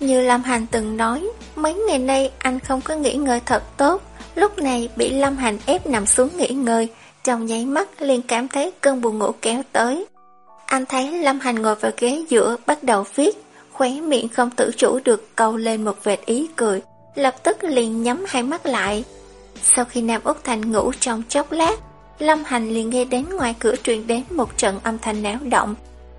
Như Lâm Hành từng nói, mấy ngày nay anh không có nghỉ ngơi thật tốt, lúc này bị Lâm Hành ép nằm xuống nghỉ ngơi, trong nháy mắt liền cảm thấy cơn buồn ngủ kéo tới. Anh thấy Lâm Hành ngồi vào ghế giữa bắt đầu viết, khóe miệng không tự chủ được câu lên một vệt ý cười, lập tức liền nhắm hai mắt lại. Sau khi Nam Úc Thành ngủ trong chốc lát, Lâm Hành liền nghe đến ngoài cửa truyền đến một trận âm thanh náo động.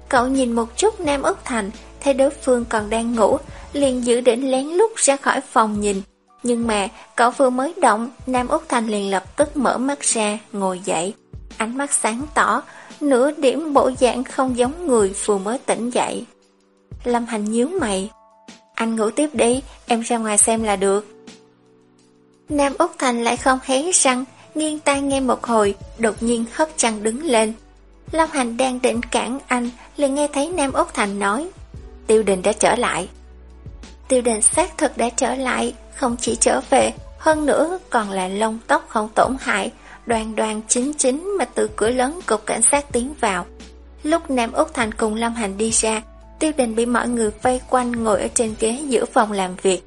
Cậu nhìn một chút Nam Úc Thành, thấy đối phương còn đang ngủ, liền giữ định lén lút ra khỏi phòng nhìn. Nhưng mà, cậu vừa mới động, Nam Úc Thành liền lập tức mở mắt ra, ngồi dậy. Ánh mắt sáng tỏ, nửa điểm bộ dạng không giống người vừa mới tỉnh dậy. Lâm Hành nhíu mày. Anh ngủ tiếp đi, em ra ngoài xem là được. Nam Úc Thành lại không hé răng, nghiêng tai nghe một hồi, đột nhiên hất chăn đứng lên. Lâm Hành đang định cản anh, liền nghe thấy Nam Úc Thành nói, Tiêu đình đã trở lại. Tiêu đình xác thực đã trở lại, không chỉ trở về, hơn nữa còn là lông tóc không tổn hại, đoàn đoàn chính chính mà từ cửa lớn cục cảnh sát tiến vào. Lúc Nam Úc Thành cùng Lâm Hành đi ra, Tiêu đình bị mọi người vây quanh ngồi ở trên ghế giữa phòng làm việc.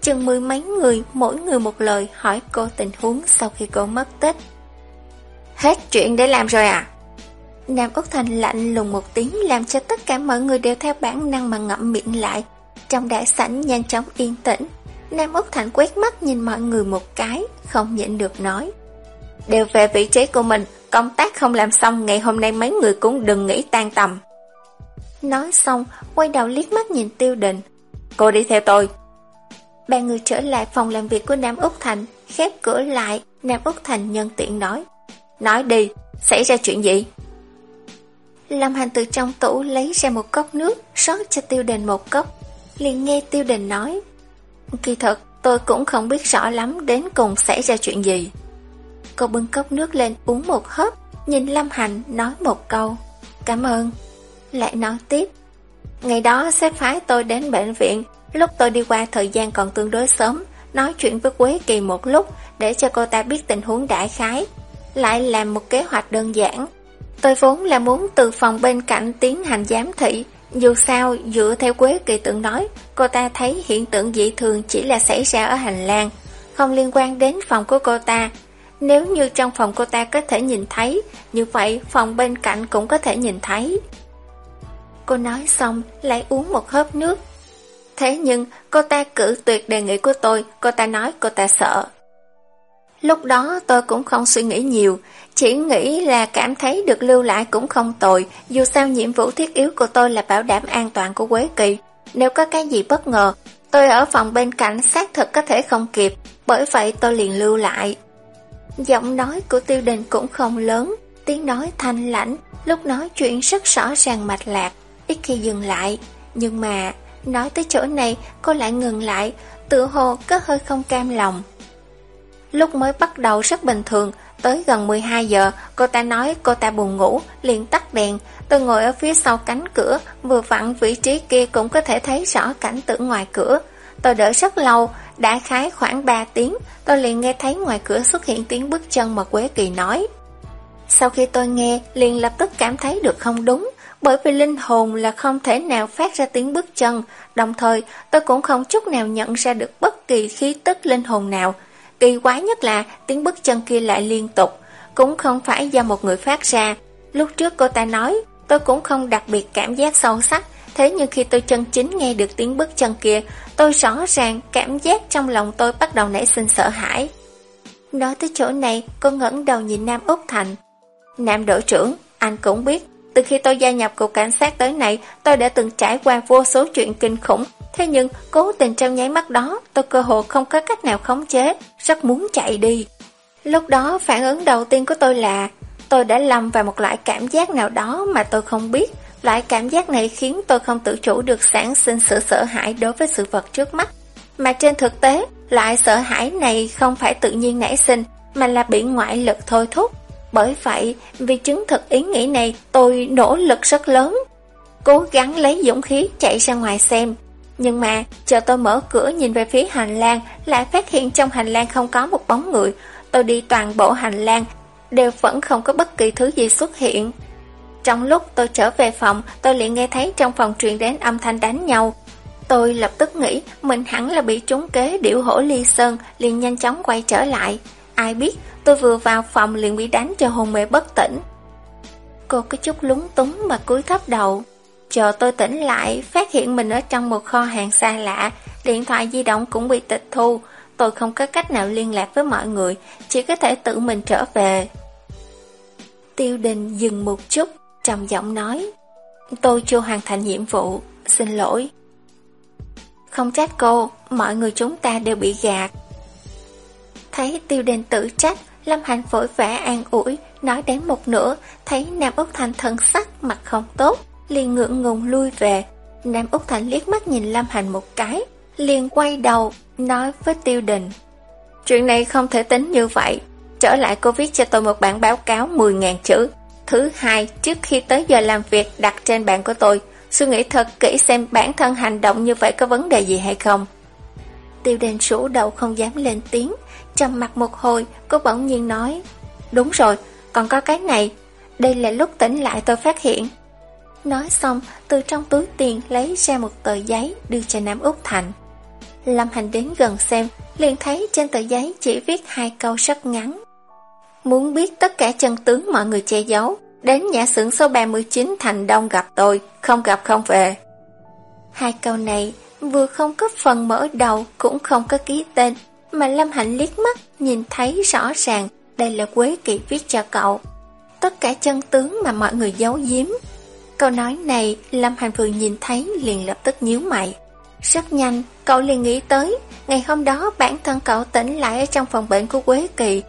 Chừng mười mấy người, mỗi người một lời hỏi cô tình huống sau khi cô mất tích. Hết chuyện để làm rồi à? Nam Úc Thành lạnh lùng một tiếng làm cho tất cả mọi người đều theo bản năng mà ngậm miệng lại. Trong đại sảnh nhanh chóng yên tĩnh, Nam Úc Thành quét mắt nhìn mọi người một cái, không nhịn được nói. Đều về vị trí của mình, công tác không làm xong ngày hôm nay mấy người cũng đừng nghĩ tan tầm. Nói xong, quay đầu liếc mắt nhìn tiêu định. Cô đi theo tôi. Ba người trở lại phòng làm việc của Nam Úc Thành, khép cửa lại, Nam Úc Thành nhân tiện nói. Nói đi, xảy ra chuyện gì? Lâm Hành từ trong tủ lấy ra một cốc nước, rót cho tiêu đình một cốc. liền nghe tiêu đình nói. Kỳ thật, tôi cũng không biết rõ lắm đến cùng xảy ra chuyện gì. Cô bưng cốc nước lên uống một hớp, nhìn Lâm Hành nói một câu. Cảm ơn. Lại nói tiếp. Ngày đó sếp phái tôi đến bệnh viện, lúc tôi đi qua thời gian còn tương đối sớm, nói chuyện với Quế Kỳ một lúc để cho cô ta biết tình huống đại khái. Lại làm một kế hoạch đơn giản. Tôi vốn là muốn từ phòng bên cạnh tiến hành giám thị, dù sao dựa theo Quế Kỳ tượng nói, cô ta thấy hiện tượng dị thường chỉ là xảy ra ở hành lang, không liên quan đến phòng của cô ta. Nếu như trong phòng cô ta có thể nhìn thấy, như vậy phòng bên cạnh cũng có thể nhìn thấy. Cô nói xong, lại uống một hớp nước. Thế nhưng, cô ta cử tuyệt đề nghị của tôi, cô ta nói cô ta sợ. Lúc đó tôi cũng không suy nghĩ nhiều, chỉ nghĩ là cảm thấy được lưu lại cũng không tồi, dù sao nhiệm vụ thiết yếu của tôi là bảo đảm an toàn của Quế Kỳ. Nếu có cái gì bất ngờ, tôi ở phòng bên cạnh xác thực có thể không kịp, bởi vậy tôi liền lưu lại. Giọng nói của tiêu đình cũng không lớn, tiếng nói thanh lãnh, lúc nói chuyện rất rõ ràng mạch lạc, ít khi dừng lại. Nhưng mà, nói tới chỗ này, cô lại ngừng lại, tự hồ có hơi không cam lòng. Lúc mới bắt đầu rất bình thường, tới gần 12 giờ, cô ta nói cô ta buồn ngủ, liền tắt đèn. Tôi ngồi ở phía sau cánh cửa, vừa vặn vị trí kia cũng có thể thấy rõ cảnh tượng ngoài cửa. Tôi đợi rất lâu, đã khái khoảng 3 tiếng, tôi liền nghe thấy ngoài cửa xuất hiện tiếng bước chân mà Quế Kỳ nói. Sau khi tôi nghe, liền lập tức cảm thấy được không đúng, bởi vì linh hồn là không thể nào phát ra tiếng bước chân, đồng thời tôi cũng không chút nào nhận ra được bất kỳ khí tức linh hồn nào. Kỳ quái nhất là tiếng bước chân kia lại liên tục, cũng không phải do một người phát ra. Lúc trước cô ta nói, tôi cũng không đặc biệt cảm giác sâu sắc, thế nhưng khi tôi chân chính nghe được tiếng bước chân kia, tôi rõ ràng cảm giác trong lòng tôi bắt đầu nảy sinh sợ hãi. Nói tới chỗ này, cô ngẩng đầu nhìn Nam Úc Thành. Nam đội trưởng, anh cũng biết, từ khi tôi gia nhập cục cảnh sát tới nay, tôi đã từng trải qua vô số chuyện kinh khủng, Thế nhưng, cố tình trong nháy mắt đó, tôi cơ hồ không có cách nào khống chế, rất muốn chạy đi. Lúc đó, phản ứng đầu tiên của tôi là, tôi đã lầm vào một loại cảm giác nào đó mà tôi không biết. Loại cảm giác này khiến tôi không tự chủ được sản sinh sự sợ hãi đối với sự vật trước mắt. Mà trên thực tế, loại sợ hãi này không phải tự nhiên nảy sinh, mà là bị ngoại lực thôi thúc. Bởi vậy, vì chứng thực ý nghĩ này, tôi nỗ lực rất lớn. Cố gắng lấy dũng khí chạy ra ngoài xem, nhưng mà, chờ tôi mở cửa nhìn về phía hành lang, lại phát hiện trong hành lang không có một bóng người. Tôi đi toàn bộ hành lang, đều vẫn không có bất kỳ thứ gì xuất hiện. Trong lúc tôi trở về phòng, tôi liền nghe thấy trong phòng truyền đến âm thanh đánh nhau. Tôi lập tức nghĩ mình hẳn là bị trúng kế điệu hổ ly sơn, liền nhanh chóng quay trở lại. Ai biết, tôi vừa vào phòng liền bị đánh cho hồn mê bất tỉnh. Cô có chút lúng túng mà cúi thấp đầu. Chờ tôi tỉnh lại, phát hiện mình ở trong một kho hàng xa lạ, điện thoại di động cũng bị tịch thu. Tôi không có cách nào liên lạc với mọi người, chỉ có thể tự mình trở về. Tiêu đình dừng một chút, trầm giọng nói. Tôi chưa hoàn thành nhiệm vụ, xin lỗi. Không trách cô, mọi người chúng ta đều bị gạt. Thấy tiêu đình tự trách, Lâm Hành vội vã an ủi, nói đến một nửa, thấy Nam Úc Thành thân sắc, mặt không tốt liền ngượng ngùng lui về. Nam Úc Thành liếc mắt nhìn Lâm Hành một cái, liền quay đầu, nói với Tiêu Đình. Chuyện này không thể tính như vậy. Trở lại cô viết cho tôi một bản báo cáo 10.000 chữ. Thứ hai, trước khi tới giờ làm việc đặt trên bàn của tôi, suy nghĩ thật kỹ xem bản thân hành động như vậy có vấn đề gì hay không. Tiêu đình sủ đầu không dám lên tiếng, trầm mặt một hồi, cô bỗng nhiên nói. Đúng rồi, còn có cái này. Đây là lúc tỉnh lại tôi phát hiện. Nói xong, từ trong túi tiền lấy ra một tờ giấy đưa cho Nam Úc Thành. Lâm Hành đến gần xem, liền thấy trên tờ giấy chỉ viết hai câu rất ngắn. Muốn biết tất cả chân tướng mọi người che giấu, đến nhà xưởng số 39 Thành Đông gặp tôi, không gặp không về. Hai câu này vừa không có phần mở đầu cũng không có ký tên, mà Lâm Hạnh liếc mắt nhìn thấy rõ ràng đây là Quế Kỳ viết cho cậu. Tất cả chân tướng mà mọi người giấu giếm Câu nói này Lâm hạnh vừa nhìn thấy liền lập tức nhíu mày. Rất nhanh, cậu liền nghĩ tới, ngày hôm đó bản thân cậu tỉnh lại ở trong phòng bệnh của Quế Kỳ.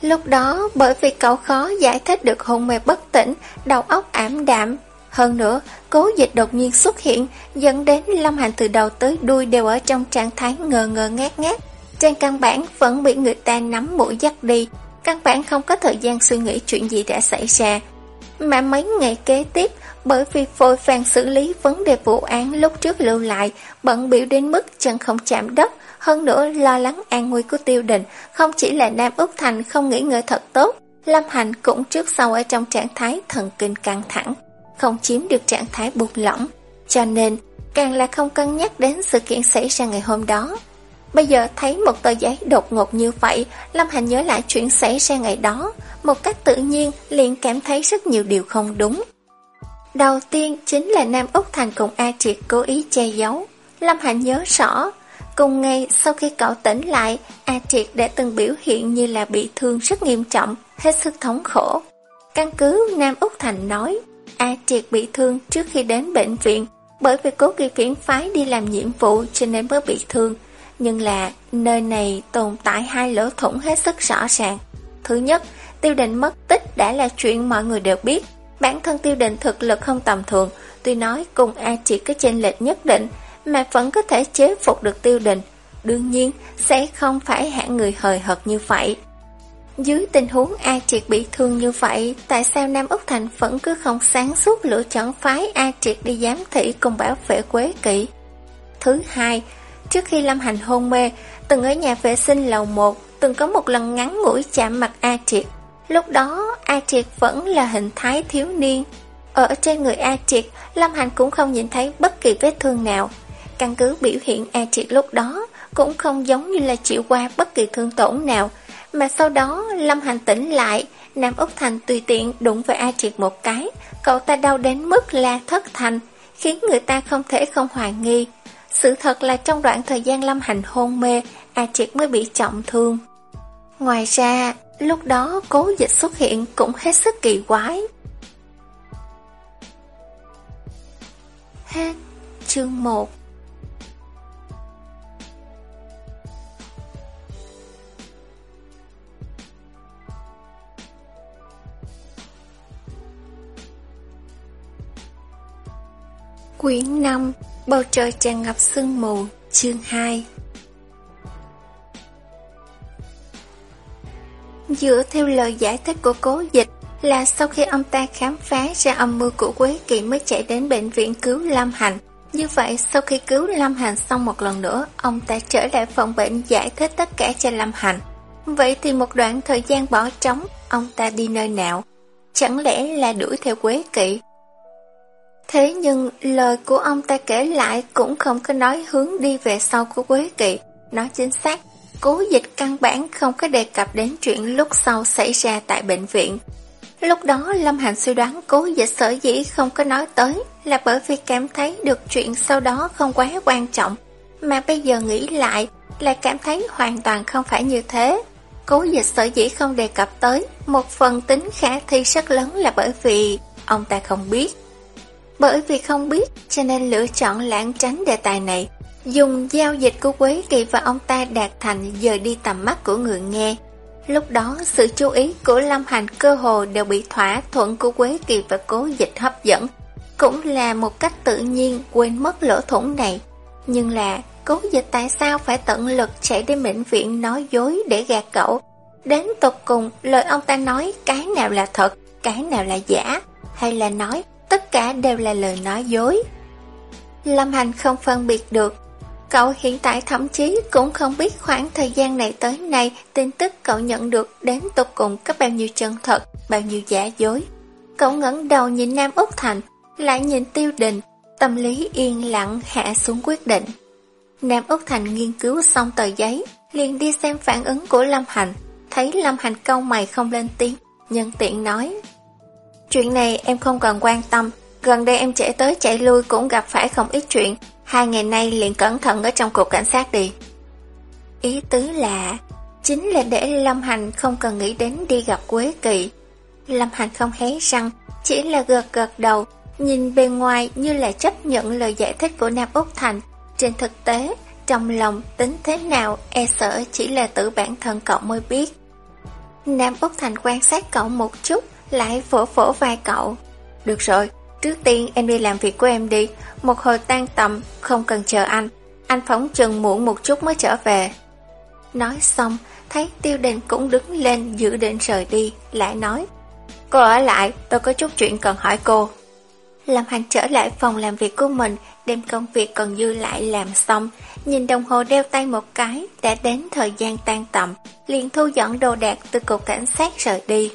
Lúc đó, bởi vì cậu khó giải thích được hôn mê bất tỉnh, đầu óc ảm đạm. Hơn nữa, cố dịch đột nhiên xuất hiện, dẫn đến Lâm Hành từ đầu tới đuôi đều ở trong trạng thái ngờ ngờ ngát ngát. Trên căn bản vẫn bị người ta nắm mũi dắt đi, căn bản không có thời gian suy nghĩ chuyện gì đã xảy ra. Mà mấy ngày kế tiếp, bởi vì vội vàng xử lý vấn đề vụ án lúc trước lưu lại, bận biểu đến mức chân không chạm đất, hơn nữa lo lắng an nguy của tiêu đình, không chỉ là Nam Úc Thành không nghĩ ngợi thật tốt, Lâm Hành cũng trước sau ở trong trạng thái thần kinh căng thẳng, không chiếm được trạng thái buông lỏng, cho nên càng là không cân nhắc đến sự kiện xảy ra ngày hôm đó. Bây giờ thấy một tờ giấy đột ngột như vậy, Lâm Hành nhớ lại chuyện xảy ra ngày đó, một cách tự nhiên liền cảm thấy rất nhiều điều không đúng. Đầu tiên chính là Nam Úc Thành cùng A Triệt cố ý che giấu. Lâm Hành nhớ rõ, cùng ngày sau khi cậu tỉnh lại, A Triệt đã từng biểu hiện như là bị thương rất nghiêm trọng, hết sức thống khổ. Căn cứ Nam Úc Thành nói, A Triệt bị thương trước khi đến bệnh viện, bởi vì cố kỳ phiến phái đi làm nhiệm vụ cho nên mới bị thương. Nhưng là nơi này tồn tại hai lỗ thủng hết sức rõ ràng. Thứ nhất, tiêu định mất tích đã là chuyện mọi người đều biết. Bản thân tiêu định thực lực không tầm thường, tuy nói cùng A chỉ có chênh lệch nhất định, mà vẫn có thể chế phục được tiêu định. Đương nhiên, sẽ không phải hạng người hời hợt như vậy. Dưới tình huống A Triệt bị thương như vậy, tại sao Nam Úc Thành vẫn cứ không sáng suốt lựa chọn phái A Triệt đi giám thị cùng bảo vệ Quế Kỵ? Thứ hai, trước khi Lâm Hành hôn mê, từng ở nhà vệ sinh lầu 1, từng có một lần ngắn ngủi chạm mặt A Triệt. Lúc đó, A Triệt vẫn là hình thái thiếu niên. Ở trên người A Triệt, Lâm Hành cũng không nhìn thấy bất kỳ vết thương nào. Căn cứ biểu hiện A Triệt lúc đó, cũng không giống như là chịu qua bất kỳ thương tổn nào, mà sau đó Lâm Hành tỉnh lại, Nam Úc Thành tùy tiện đụng với A Triệt một cái, cậu ta đau đến mức la thất thành, khiến người ta không thể không hoài nghi. Sự thật là trong đoạn thời gian Lâm Hành hôn mê, A Triệt mới bị trọng thương. Ngoài ra, lúc đó cố dịch xuất hiện cũng hết sức kỳ quái. Hết chương 1 Quyển 5 Bầu trời tràn ngập sương mù Chương 2 Dựa theo lời giải thích của cố dịch là sau khi ông ta khám phá ra âm mưu của Quế Kỳ mới chạy đến bệnh viện cứu Lâm Hành. Như vậy, sau khi cứu Lâm Hành xong một lần nữa, ông ta trở lại phòng bệnh giải thích tất cả cho Lâm Hành. Vậy thì một đoạn thời gian bỏ trống, ông ta đi nơi nào? Chẳng lẽ là đuổi theo Quế Kỵ? Thế nhưng lời của ông ta kể lại cũng không có nói hướng đi về sau của Quế Kỵ. Nói chính xác, cố dịch căn bản không có đề cập đến chuyện lúc sau xảy ra tại bệnh viện. Lúc đó Lâm Hành suy đoán cố dịch sở dĩ không có nói tới là bởi vì cảm thấy được chuyện sau đó không quá quan trọng. Mà bây giờ nghĩ lại là cảm thấy hoàn toàn không phải như thế. Cố dịch sở dĩ không đề cập tới, một phần tính khả thi rất lớn là bởi vì ông ta không biết. Bởi vì không biết cho nên lựa chọn lãng tránh đề tài này. Dùng giao dịch của Quế Kỳ và ông ta đạt thành dời đi tầm mắt của người nghe. Lúc đó sự chú ý của Lâm Hành cơ hồ đều bị thỏa thuận của Quế Kỳ và cố dịch hấp dẫn. Cũng là một cách tự nhiên quên mất lỗ thủng này. Nhưng là cố dịch tại sao phải tận lực chạy đến bệnh viện nói dối để gạt cậu? Đến tục cùng lời ông ta nói cái nào là thật, cái nào là giả? Hay là nói tất cả đều là lời nói dối. Lâm Hành không phân biệt được. Cậu hiện tại thậm chí cũng không biết khoảng thời gian này tới nay tin tức cậu nhận được đến tục cùng có bao nhiêu chân thật, bao nhiêu giả dối. Cậu ngẩng đầu nhìn Nam Úc Thành, lại nhìn tiêu đình, tâm lý yên lặng hạ xuống quyết định. Nam Úc Thành nghiên cứu xong tờ giấy, liền đi xem phản ứng của Lâm Hành, thấy Lâm Hành câu mày không lên tiếng, nhân tiện nói. Chuyện này em không cần quan tâm, gần đây em chạy tới chạy lui cũng gặp phải không ít chuyện, hai ngày nay liền cẩn thận ở trong cục cảnh sát đi. Ý tứ là, chính là để Lâm Hành không cần nghĩ đến đi gặp Quế Kỳ. Lâm Hành không hé răng, chỉ là gật gật đầu, nhìn bề ngoài như là chấp nhận lời giải thích của Nam Úc Thành. Trên thực tế, trong lòng tính thế nào e sợ chỉ là tự bản thân cậu mới biết. Nam Úc Thành quan sát cậu một chút, lại phổ phổ vai cậu. Được rồi, trước tiên em đi làm việc của em đi, một hồi tan tầm, không cần chờ anh. Anh phóng chừng muộn một chút mới trở về. Nói xong, thấy tiêu đình cũng đứng lên dự định rời đi, lại nói. Cô ở lại, tôi có chút chuyện cần hỏi cô. Làm hành trở lại phòng làm việc của mình, đem công việc còn dư lại làm xong, nhìn đồng hồ đeo tay một cái, đã đến thời gian tan tầm, liền thu dọn đồ đạc từ cục cảnh sát rời đi.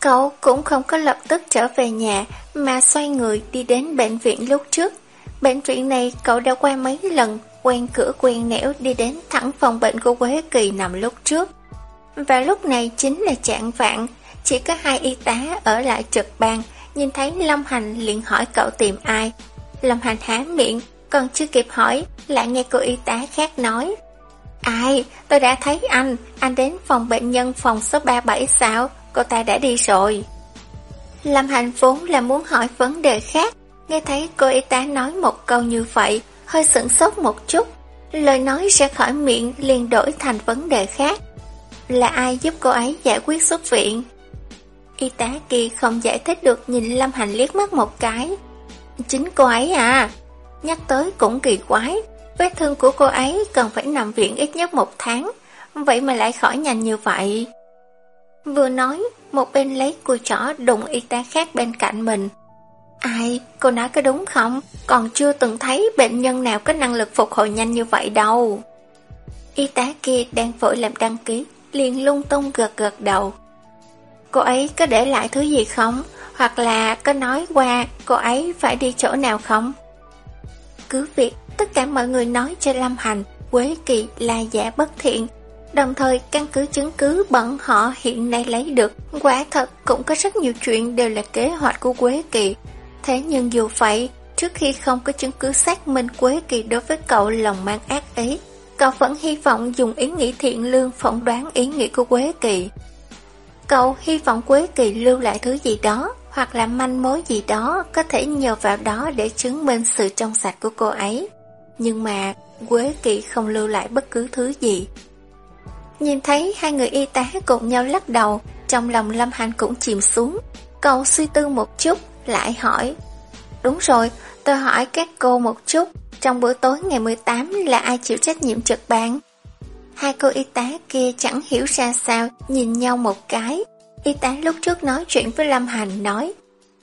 Cậu cũng không có lập tức trở về nhà mà xoay người đi đến bệnh viện lúc trước. Bệnh viện này cậu đã qua mấy lần, quen cửa quen nẻo đi đến thẳng phòng bệnh của Quế Kỳ nằm lúc trước. Và lúc này chính là trạng vạn, chỉ có hai y tá ở lại trực ban, nhìn thấy Lâm Hành liền hỏi cậu tìm ai. Lâm Hành há miệng, còn chưa kịp hỏi, lại nghe cô y tá khác nói. Ai, tôi đã thấy anh, anh đến phòng bệnh nhân phòng số 37 sao, cô ta đã đi rồi. Lâm Hành vốn là muốn hỏi vấn đề khác, nghe thấy cô y tá nói một câu như vậy, hơi sửng sốt một chút. Lời nói ra khỏi miệng liền đổi thành vấn đề khác. Là ai giúp cô ấy giải quyết xuất viện? Y tá kia không giải thích được nhìn Lâm Hành liếc mắt một cái. Chính cô ấy à, nhắc tới cũng kỳ quái, vết thương của cô ấy cần phải nằm viện ít nhất một tháng, vậy mà lại khỏi nhanh như vậy. Vừa nói, một bên lấy cùi chỏ đụng y tá khác bên cạnh mình. Ai, cô nói có đúng không? Còn chưa từng thấy bệnh nhân nào có năng lực phục hồi nhanh như vậy đâu. Y tá kia đang vội làm đăng ký, liền lung tung gật gật đầu. Cô ấy có để lại thứ gì không? Hoặc là có nói qua cô ấy phải đi chỗ nào không? Cứ việc tất cả mọi người nói cho Lâm Hành, Quế Kỳ là giả bất thiện, đồng thời căn cứ chứng cứ bọn họ hiện nay lấy được, quả thật cũng có rất nhiều chuyện đều là kế hoạch của Quế Kỳ. Thế nhưng dù vậy, trước khi không có chứng cứ xác minh Quế Kỳ đối với cậu lòng mang ác ý, cậu vẫn hy vọng dùng ý nghĩ thiện lương phỏng đoán ý nghĩ của Quế Kỳ. Cậu hy vọng Quế Kỳ lưu lại thứ gì đó, hoặc là manh mối gì đó có thể nhờ vào đó để chứng minh sự trong sạch của cô ấy. Nhưng mà Quế Kỳ không lưu lại bất cứ thứ gì. Nhìn thấy hai người y tá cùng nhau lắc đầu, trong lòng Lâm Hành cũng chìm xuống. Cậu suy tư một chút, lại hỏi. Đúng rồi, tôi hỏi các cô một chút, trong bữa tối ngày 18 là ai chịu trách nhiệm trực ban? Hai cô y tá kia chẳng hiểu ra sao, nhìn nhau một cái. Y tá lúc trước nói chuyện với Lâm Hành nói,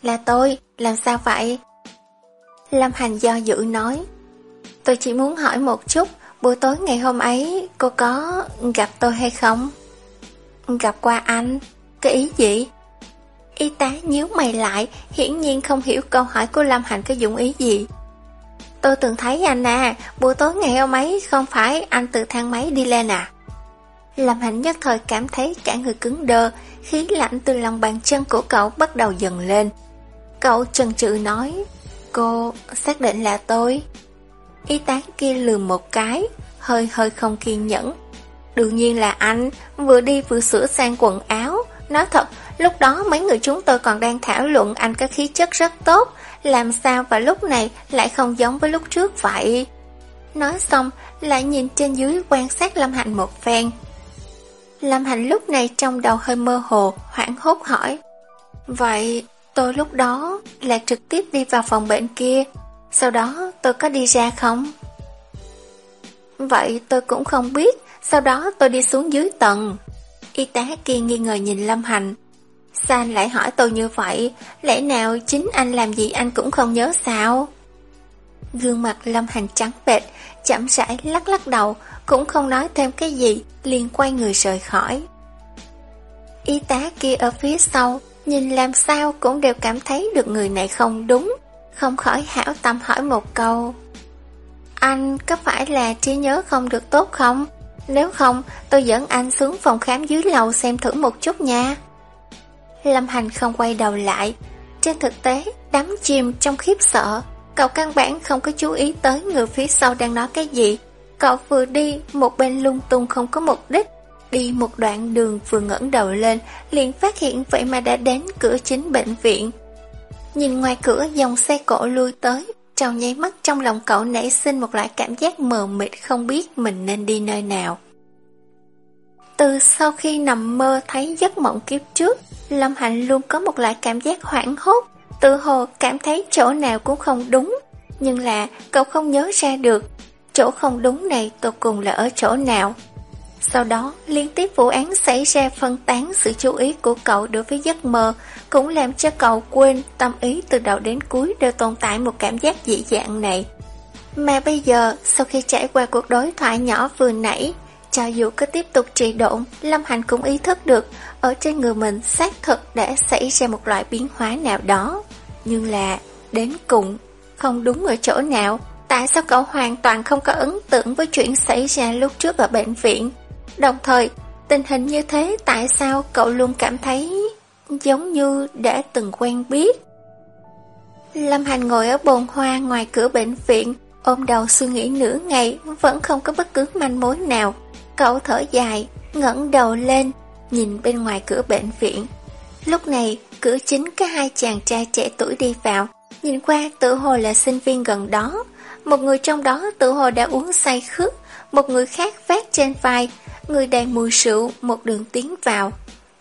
là tôi, làm sao vậy? Lâm Hành do dự nói, tôi chỉ muốn hỏi một chút, buổi tối ngày hôm ấy cô có gặp tôi hay không? Gặp qua anh, cái ý gì? Y tá nhíu mày lại, hiển nhiên không hiểu câu hỏi của Lâm Hành có dụng ý gì. Tôi từng thấy anh à, buổi tối ngày hôm ấy không phải anh từ thang máy đi lên à? Lâm Hành nhất thời cảm thấy cả người cứng đơ, khí lạnh từ lòng bàn chân của cậu bắt đầu dần lên. Cậu chần chừ nói, cô xác định là tôi. Y tá kia lườm một cái, hơi hơi không kiên nhẫn. Đương nhiên là anh, vừa đi vừa sửa sang quần áo. Nói thật, lúc đó mấy người chúng tôi còn đang thảo luận anh có khí chất rất tốt, làm sao và lúc này lại không giống với lúc trước vậy? Nói xong, lại nhìn trên dưới quan sát Lâm Hạnh một phen. Lâm Hạnh lúc này trong đầu hơi mơ hồ, hoảng hốt hỏi. Vậy, tôi lúc đó là trực tiếp đi vào phòng bệnh kia, sau đó tôi có đi ra không? Vậy tôi cũng không biết, sau đó tôi đi xuống dưới tầng. Y tá kia nghi ngờ nhìn Lâm Hành, san lại hỏi tôi như vậy? Lẽ nào chính anh làm gì anh cũng không nhớ sao? Gương mặt Lâm Hành trắng bệch, chậm rãi lắc lắc đầu, cũng không nói thêm cái gì, liền quay người rời khỏi. Y tá kia ở phía sau, nhìn làm sao cũng đều cảm thấy được người này không đúng, không khỏi hảo tâm hỏi một câu. Anh có phải là trí nhớ không được tốt không? Nếu không, tôi dẫn anh xuống phòng khám dưới lầu xem thử một chút nha. Lâm Hành không quay đầu lại. Trên thực tế, đắm chìm trong khiếp sợ. Cậu căn bản không có chú ý tới người phía sau đang nói cái gì. Cậu vừa đi, một bên lung tung không có mục đích. Đi một đoạn đường vừa ngẩng đầu lên, liền phát hiện vậy mà đã đến cửa chính bệnh viện. Nhìn ngoài cửa dòng xe cổ lui tới, trong nháy mắt trong lòng cậu nảy sinh một loại cảm giác mờ mịt không biết mình nên đi nơi nào. Từ sau khi nằm mơ thấy giấc mộng kiếp trước, Lâm Hạnh luôn có một loại cảm giác hoảng hốt, tự hồ cảm thấy chỗ nào cũng không đúng, nhưng là cậu không nhớ ra được, chỗ không đúng này tột cùng là ở chỗ nào. Sau đó, liên tiếp vụ án xảy ra phân tán sự chú ý của cậu đối với giấc mơ, cũng làm cho cậu quên tâm ý từ đầu đến cuối đều tồn tại một cảm giác dị dạng này. Mà bây giờ, sau khi trải qua cuộc đối thoại nhỏ vừa nãy, cho dù có tiếp tục trị độn, Lâm Hành cũng ý thức được ở trên người mình xác thực đã xảy ra một loại biến hóa nào đó. Nhưng là, đến cùng, không đúng ở chỗ nào, tại tại sao cậu hoàn toàn không có ấn tượng với chuyện xảy ra lúc trước ở bệnh viện? Đồng thời, tình hình như thế tại sao cậu luôn cảm thấy giống như đã từng quen biết? Lâm Hành ngồi ở bồn hoa ngoài cửa bệnh viện, ôm đầu suy nghĩ nửa ngày, vẫn không có bất cứ manh mối nào. Cậu thở dài, ngẩng đầu lên, nhìn bên ngoài cửa bệnh viện. Lúc này, cửa chính có hai chàng trai trẻ tuổi đi vào, nhìn qua tự hồ là sinh viên gần đó. Một người trong đó tự hồ đã uống say khướt, một người khác vác trên vai, người đàn mùi rượu, một đường tiến vào.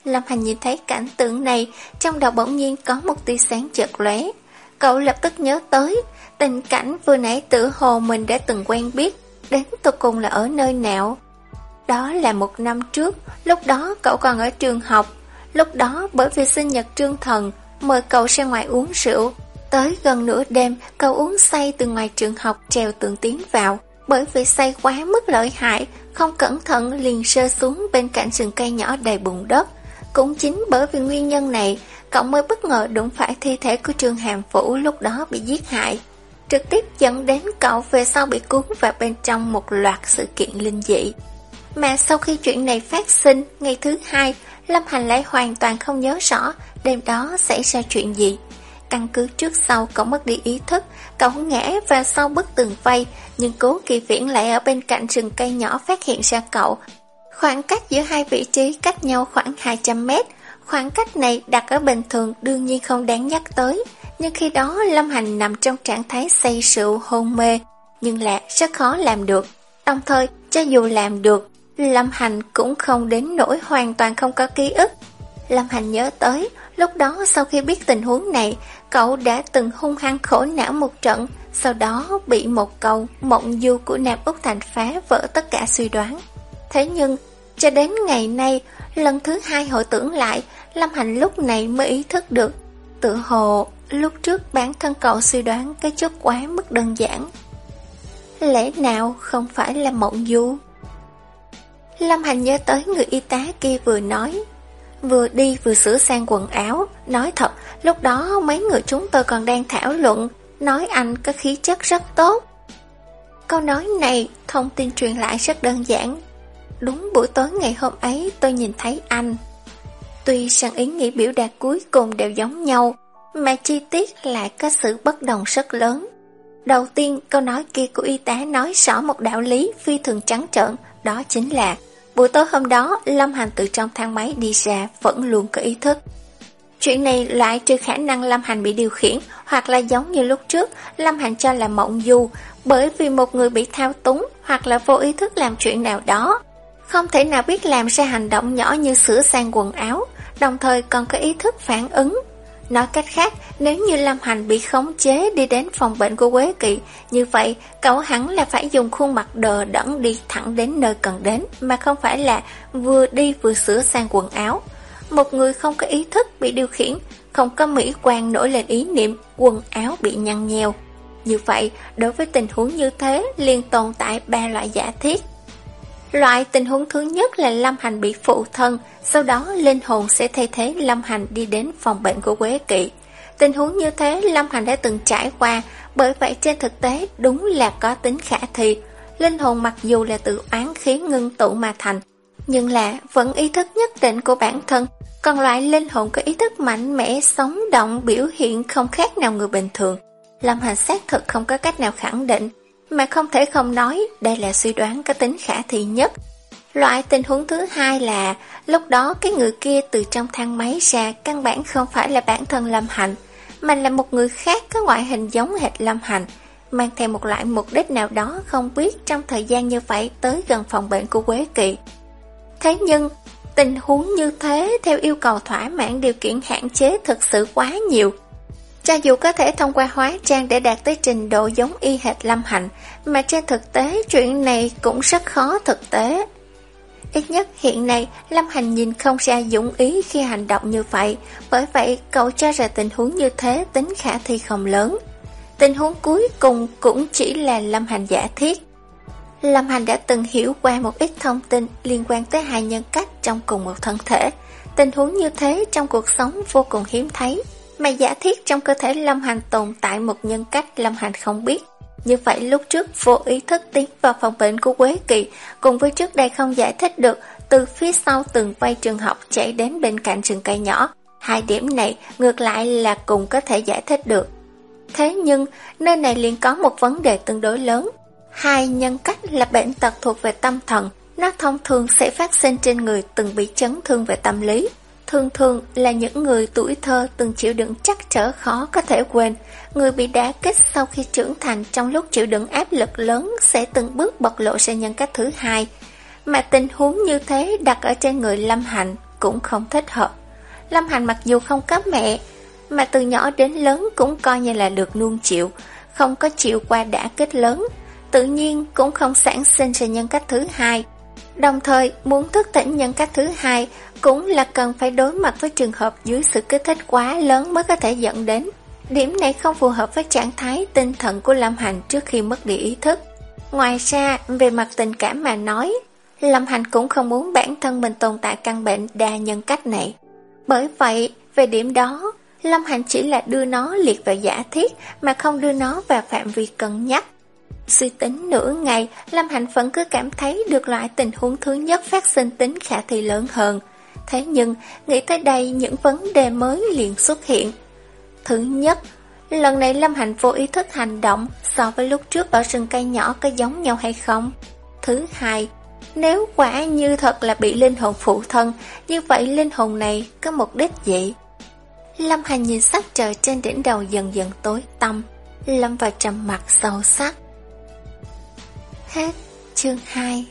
Lâm Hành nhìn thấy cảnh tượng này, trong đầu bỗng nhiên có một tia sáng chợt lóe. Cậu lập tức nhớ tới, tình cảnh vừa nãy tự hồ mình đã từng quen biết, đến tột cùng là ở nơi nào. Đó là một năm trước, lúc đó cậu còn ở trường học. Lúc đó bởi vì sinh nhật trương thần, mời cậu ra ngoài uống rượu. Tới gần nửa đêm, cậu uống say từ ngoài trường học trèo tường tiến vào. Bởi vì say quá mức lợi hại, không cẩn thận liền rơi xuống bên cạnh rừng cây nhỏ đầy bùn đất. Cũng chính bởi vì nguyên nhân này, cậu mới bất ngờ đụng phải thi thể của Trương Hàm Vũ lúc đó bị giết hại. Trực tiếp dẫn đến cậu về sau bị cuốn vào bên trong một loạt sự kiện linh dị. Mà sau khi chuyện này phát sinh, ngày thứ hai, Lâm Hành lại hoàn toàn không nhớ rõ đêm đó xảy ra chuyện gì. Căn cứ trước sau cậu mất đi ý thức, cậu ngã và sau bức tường vây, nhưng cố kỳ viễn lại ở bên cạnh rừng cây nhỏ phát hiện ra cậu. Khoảng cách giữa hai vị trí cách nhau khoảng 200 mét, khoảng cách này đặt ở bình thường đương nhiên không đáng nhắc tới, nhưng khi đó Lâm Hành nằm trong trạng thái say rượu hôn mê, nhưng là rất khó làm được. Đồng thời, cho dù làm được, Lâm Hành cũng không đến nỗi hoàn toàn không có ký ức. Lâm Hành nhớ tới, lúc đó sau khi biết tình huống này, cậu đã từng hung hăng khổ não một trận, sau đó bị một câu mộng du của Nam Úc Thành phá vỡ tất cả suy đoán. Thế nhưng, cho đến ngày nay, lần thứ hai hội tưởng lại, Lâm Hành lúc này mới ý thức được. Tự hồ, lúc trước bản thân cậu suy đoán cái chút quá mức đơn giản. Lẽ nào không phải là mộng du? Lâm Hành nhớ tới người y tá kia vừa nói Vừa đi vừa sửa sang quần áo. Nói thật, Lúc đó mấy người chúng tôi còn đang thảo luận. Nói anh có khí chất rất tốt. Câu nói này, Thông tin truyền lại rất đơn giản. Đúng buổi tối ngày hôm ấy, tôi nhìn thấy anh. Tuy rằng ý nghĩ biểu đạt cuối cùng đều giống nhau, Mà chi tiết lại có sự bất đồng rất lớn. Đầu tiên, câu nói kia của y tá nói rõ một đạo lý phi thường trắng trợn, Đó chính là Buổi tối hôm đó, Lâm Hành từ trong thang máy đi ra vẫn luôn có ý thức. Chuyện này lại trừ khả năng Lâm Hành bị điều khiển hoặc là giống như lúc trước, Lâm Hành cho là mộng du bởi vì một người bị thao túng hoặc là vô ý thức làm chuyện nào đó. Không thể nào biết làm ra hành động nhỏ như sửa sang quần áo, đồng thời còn có ý thức phản ứng Nói cách khác, nếu như Lâm Hành bị khống chế đi đến phòng bệnh của Quế Kỵ, như vậy cậu hẳn là phải dùng khuôn mặt đờ đẫn đi thẳng đến nơi cần đến, mà không phải là vừa đi vừa sửa sang quần áo. Một người không có ý thức bị điều khiển, không có mỹ quan nổi lên ý niệm quần áo bị nhăn nheo. Như vậy, đối với tình huống như thế, liền tồn tại ba loại giả thiết. Loại tình huống thứ nhất là Lâm Hành bị phụ thân, sau đó linh hồn sẽ thay thế Lâm Hành đi đến phòng bệnh của Quế Kỵ. Tình huống như thế Lâm Hành đã từng trải qua, bởi vậy trên thực tế đúng là có tính khả thi. Linh hồn mặc dù là tự oán khí ngưng tụ mà thành, nhưng là vẫn ý thức nhất định của bản thân. Còn loại linh hồn có ý thức mạnh mẽ, sống động, biểu hiện không khác nào người bình thường. Lâm Hành xác thực không có cách nào khẳng định, mà không thể không nói đây là suy đoán có tính khả thi nhất. Loại tình huống thứ hai là lúc đó cái người kia từ trong thang máy ra căn bản không phải là bản thân Lâm Hành, mà là một người khác có ngoại hình giống hệt Lâm Hành, mang theo một loại mục đích nào đó không biết trong thời gian như vậy tới gần phòng bệnh của Quế Kỵ. Thế nhưng, tình huống như thế theo yêu cầu thỏa mãn điều kiện hạn chế thực sự quá nhiều. Cho dù có thể thông qua hóa trang để đạt tới trình độ giống y hệt Lâm Hạnh, mà trên thực tế chuyện này cũng rất khó thực tế. Ít nhất hiện nay, Lâm Hành nhìn không ra dũng ý khi hành động như vậy, bởi vậy cậu cho ra tình huống như thế tính khả thi không lớn. Tình huống cuối cùng cũng chỉ là Lâm Hành giả thiết. Lâm Hành đã từng hiểu qua một ít thông tin liên quan tới hai nhân cách trong cùng một thân thể. Tình huống như thế trong cuộc sống vô cùng hiếm thấy, mà giả thiết trong cơ thể Lâm Hành tồn tại một nhân cách Lâm Hành không biết. Như vậy lúc trước vô ý thức tiến vào phòng bệnh của Quế Kỳ, cùng với trước đây không giải thích được, từ phía sau từng quay trường học chạy đến bên cạnh rừng cây nhỏ. Hai điểm này ngược lại là cùng có thể giải thích được. Thế nhưng, nơi này liền có một vấn đề tương đối lớn. Hai nhân cách là bệnh tật thuộc về tâm thần, nó thông thường sẽ phát sinh trên người từng bị chấn thương về tâm lý. Thường thường là những người tuổi thơ từng chịu đựng chắc trở khó có thể quên. Người bị đá kích sau khi trưởng thành trong lúc chịu đựng áp lực lớn sẽ từng bước bộc lộ sự nhân cách thứ hai. Mà tình huống như thế đặt ở trên người Lâm hạnh cũng không thích hợp. Lâm hạnh mặc dù không có mẹ, mà từ nhỏ đến lớn cũng coi như là được nuông chịu, không có chịu qua đả kích lớn, tự nhiên cũng không sản sinh sự nhân cách thứ hai. Đồng thời, muốn thức tỉnh nhân cách thứ hai cũng là cần phải đối mặt với trường hợp dưới sự kích thích quá lớn mới có thể dẫn đến. Điểm này không phù hợp với trạng thái tinh thần của Lâm Hành trước khi mất đi ý thức. Ngoài ra, về mặt tình cảm mà nói, Lâm Hành cũng không muốn bản thân mình tồn tại căn bệnh đa nhân cách này. Bởi vậy, về điểm đó, Lâm Hành chỉ là đưa nó liệt vào giả thiết mà không đưa nó vào phạm vi cân nhắc. Suy tính nửa ngày, Lâm hạnh vẫn cứ cảm thấy được loại tình huống thứ nhất phát sinh tính khả thi lớn hơn. Thế nhưng, nghĩ tới đây những vấn đề mới liền xuất hiện. Thứ nhất, lần này Lâm hạnh vô ý thức hành động so với lúc trước ở rừng cây nhỏ có giống nhau hay không? Thứ hai, nếu quả như thật là bị linh hồn phụ thân, như vậy linh hồn này có mục đích gì? Lâm Hành nhìn sắc trời trên đỉnh đầu dần dần tối tăm, lâm vào trầm mặt sâu sắc. Hết. Chương 2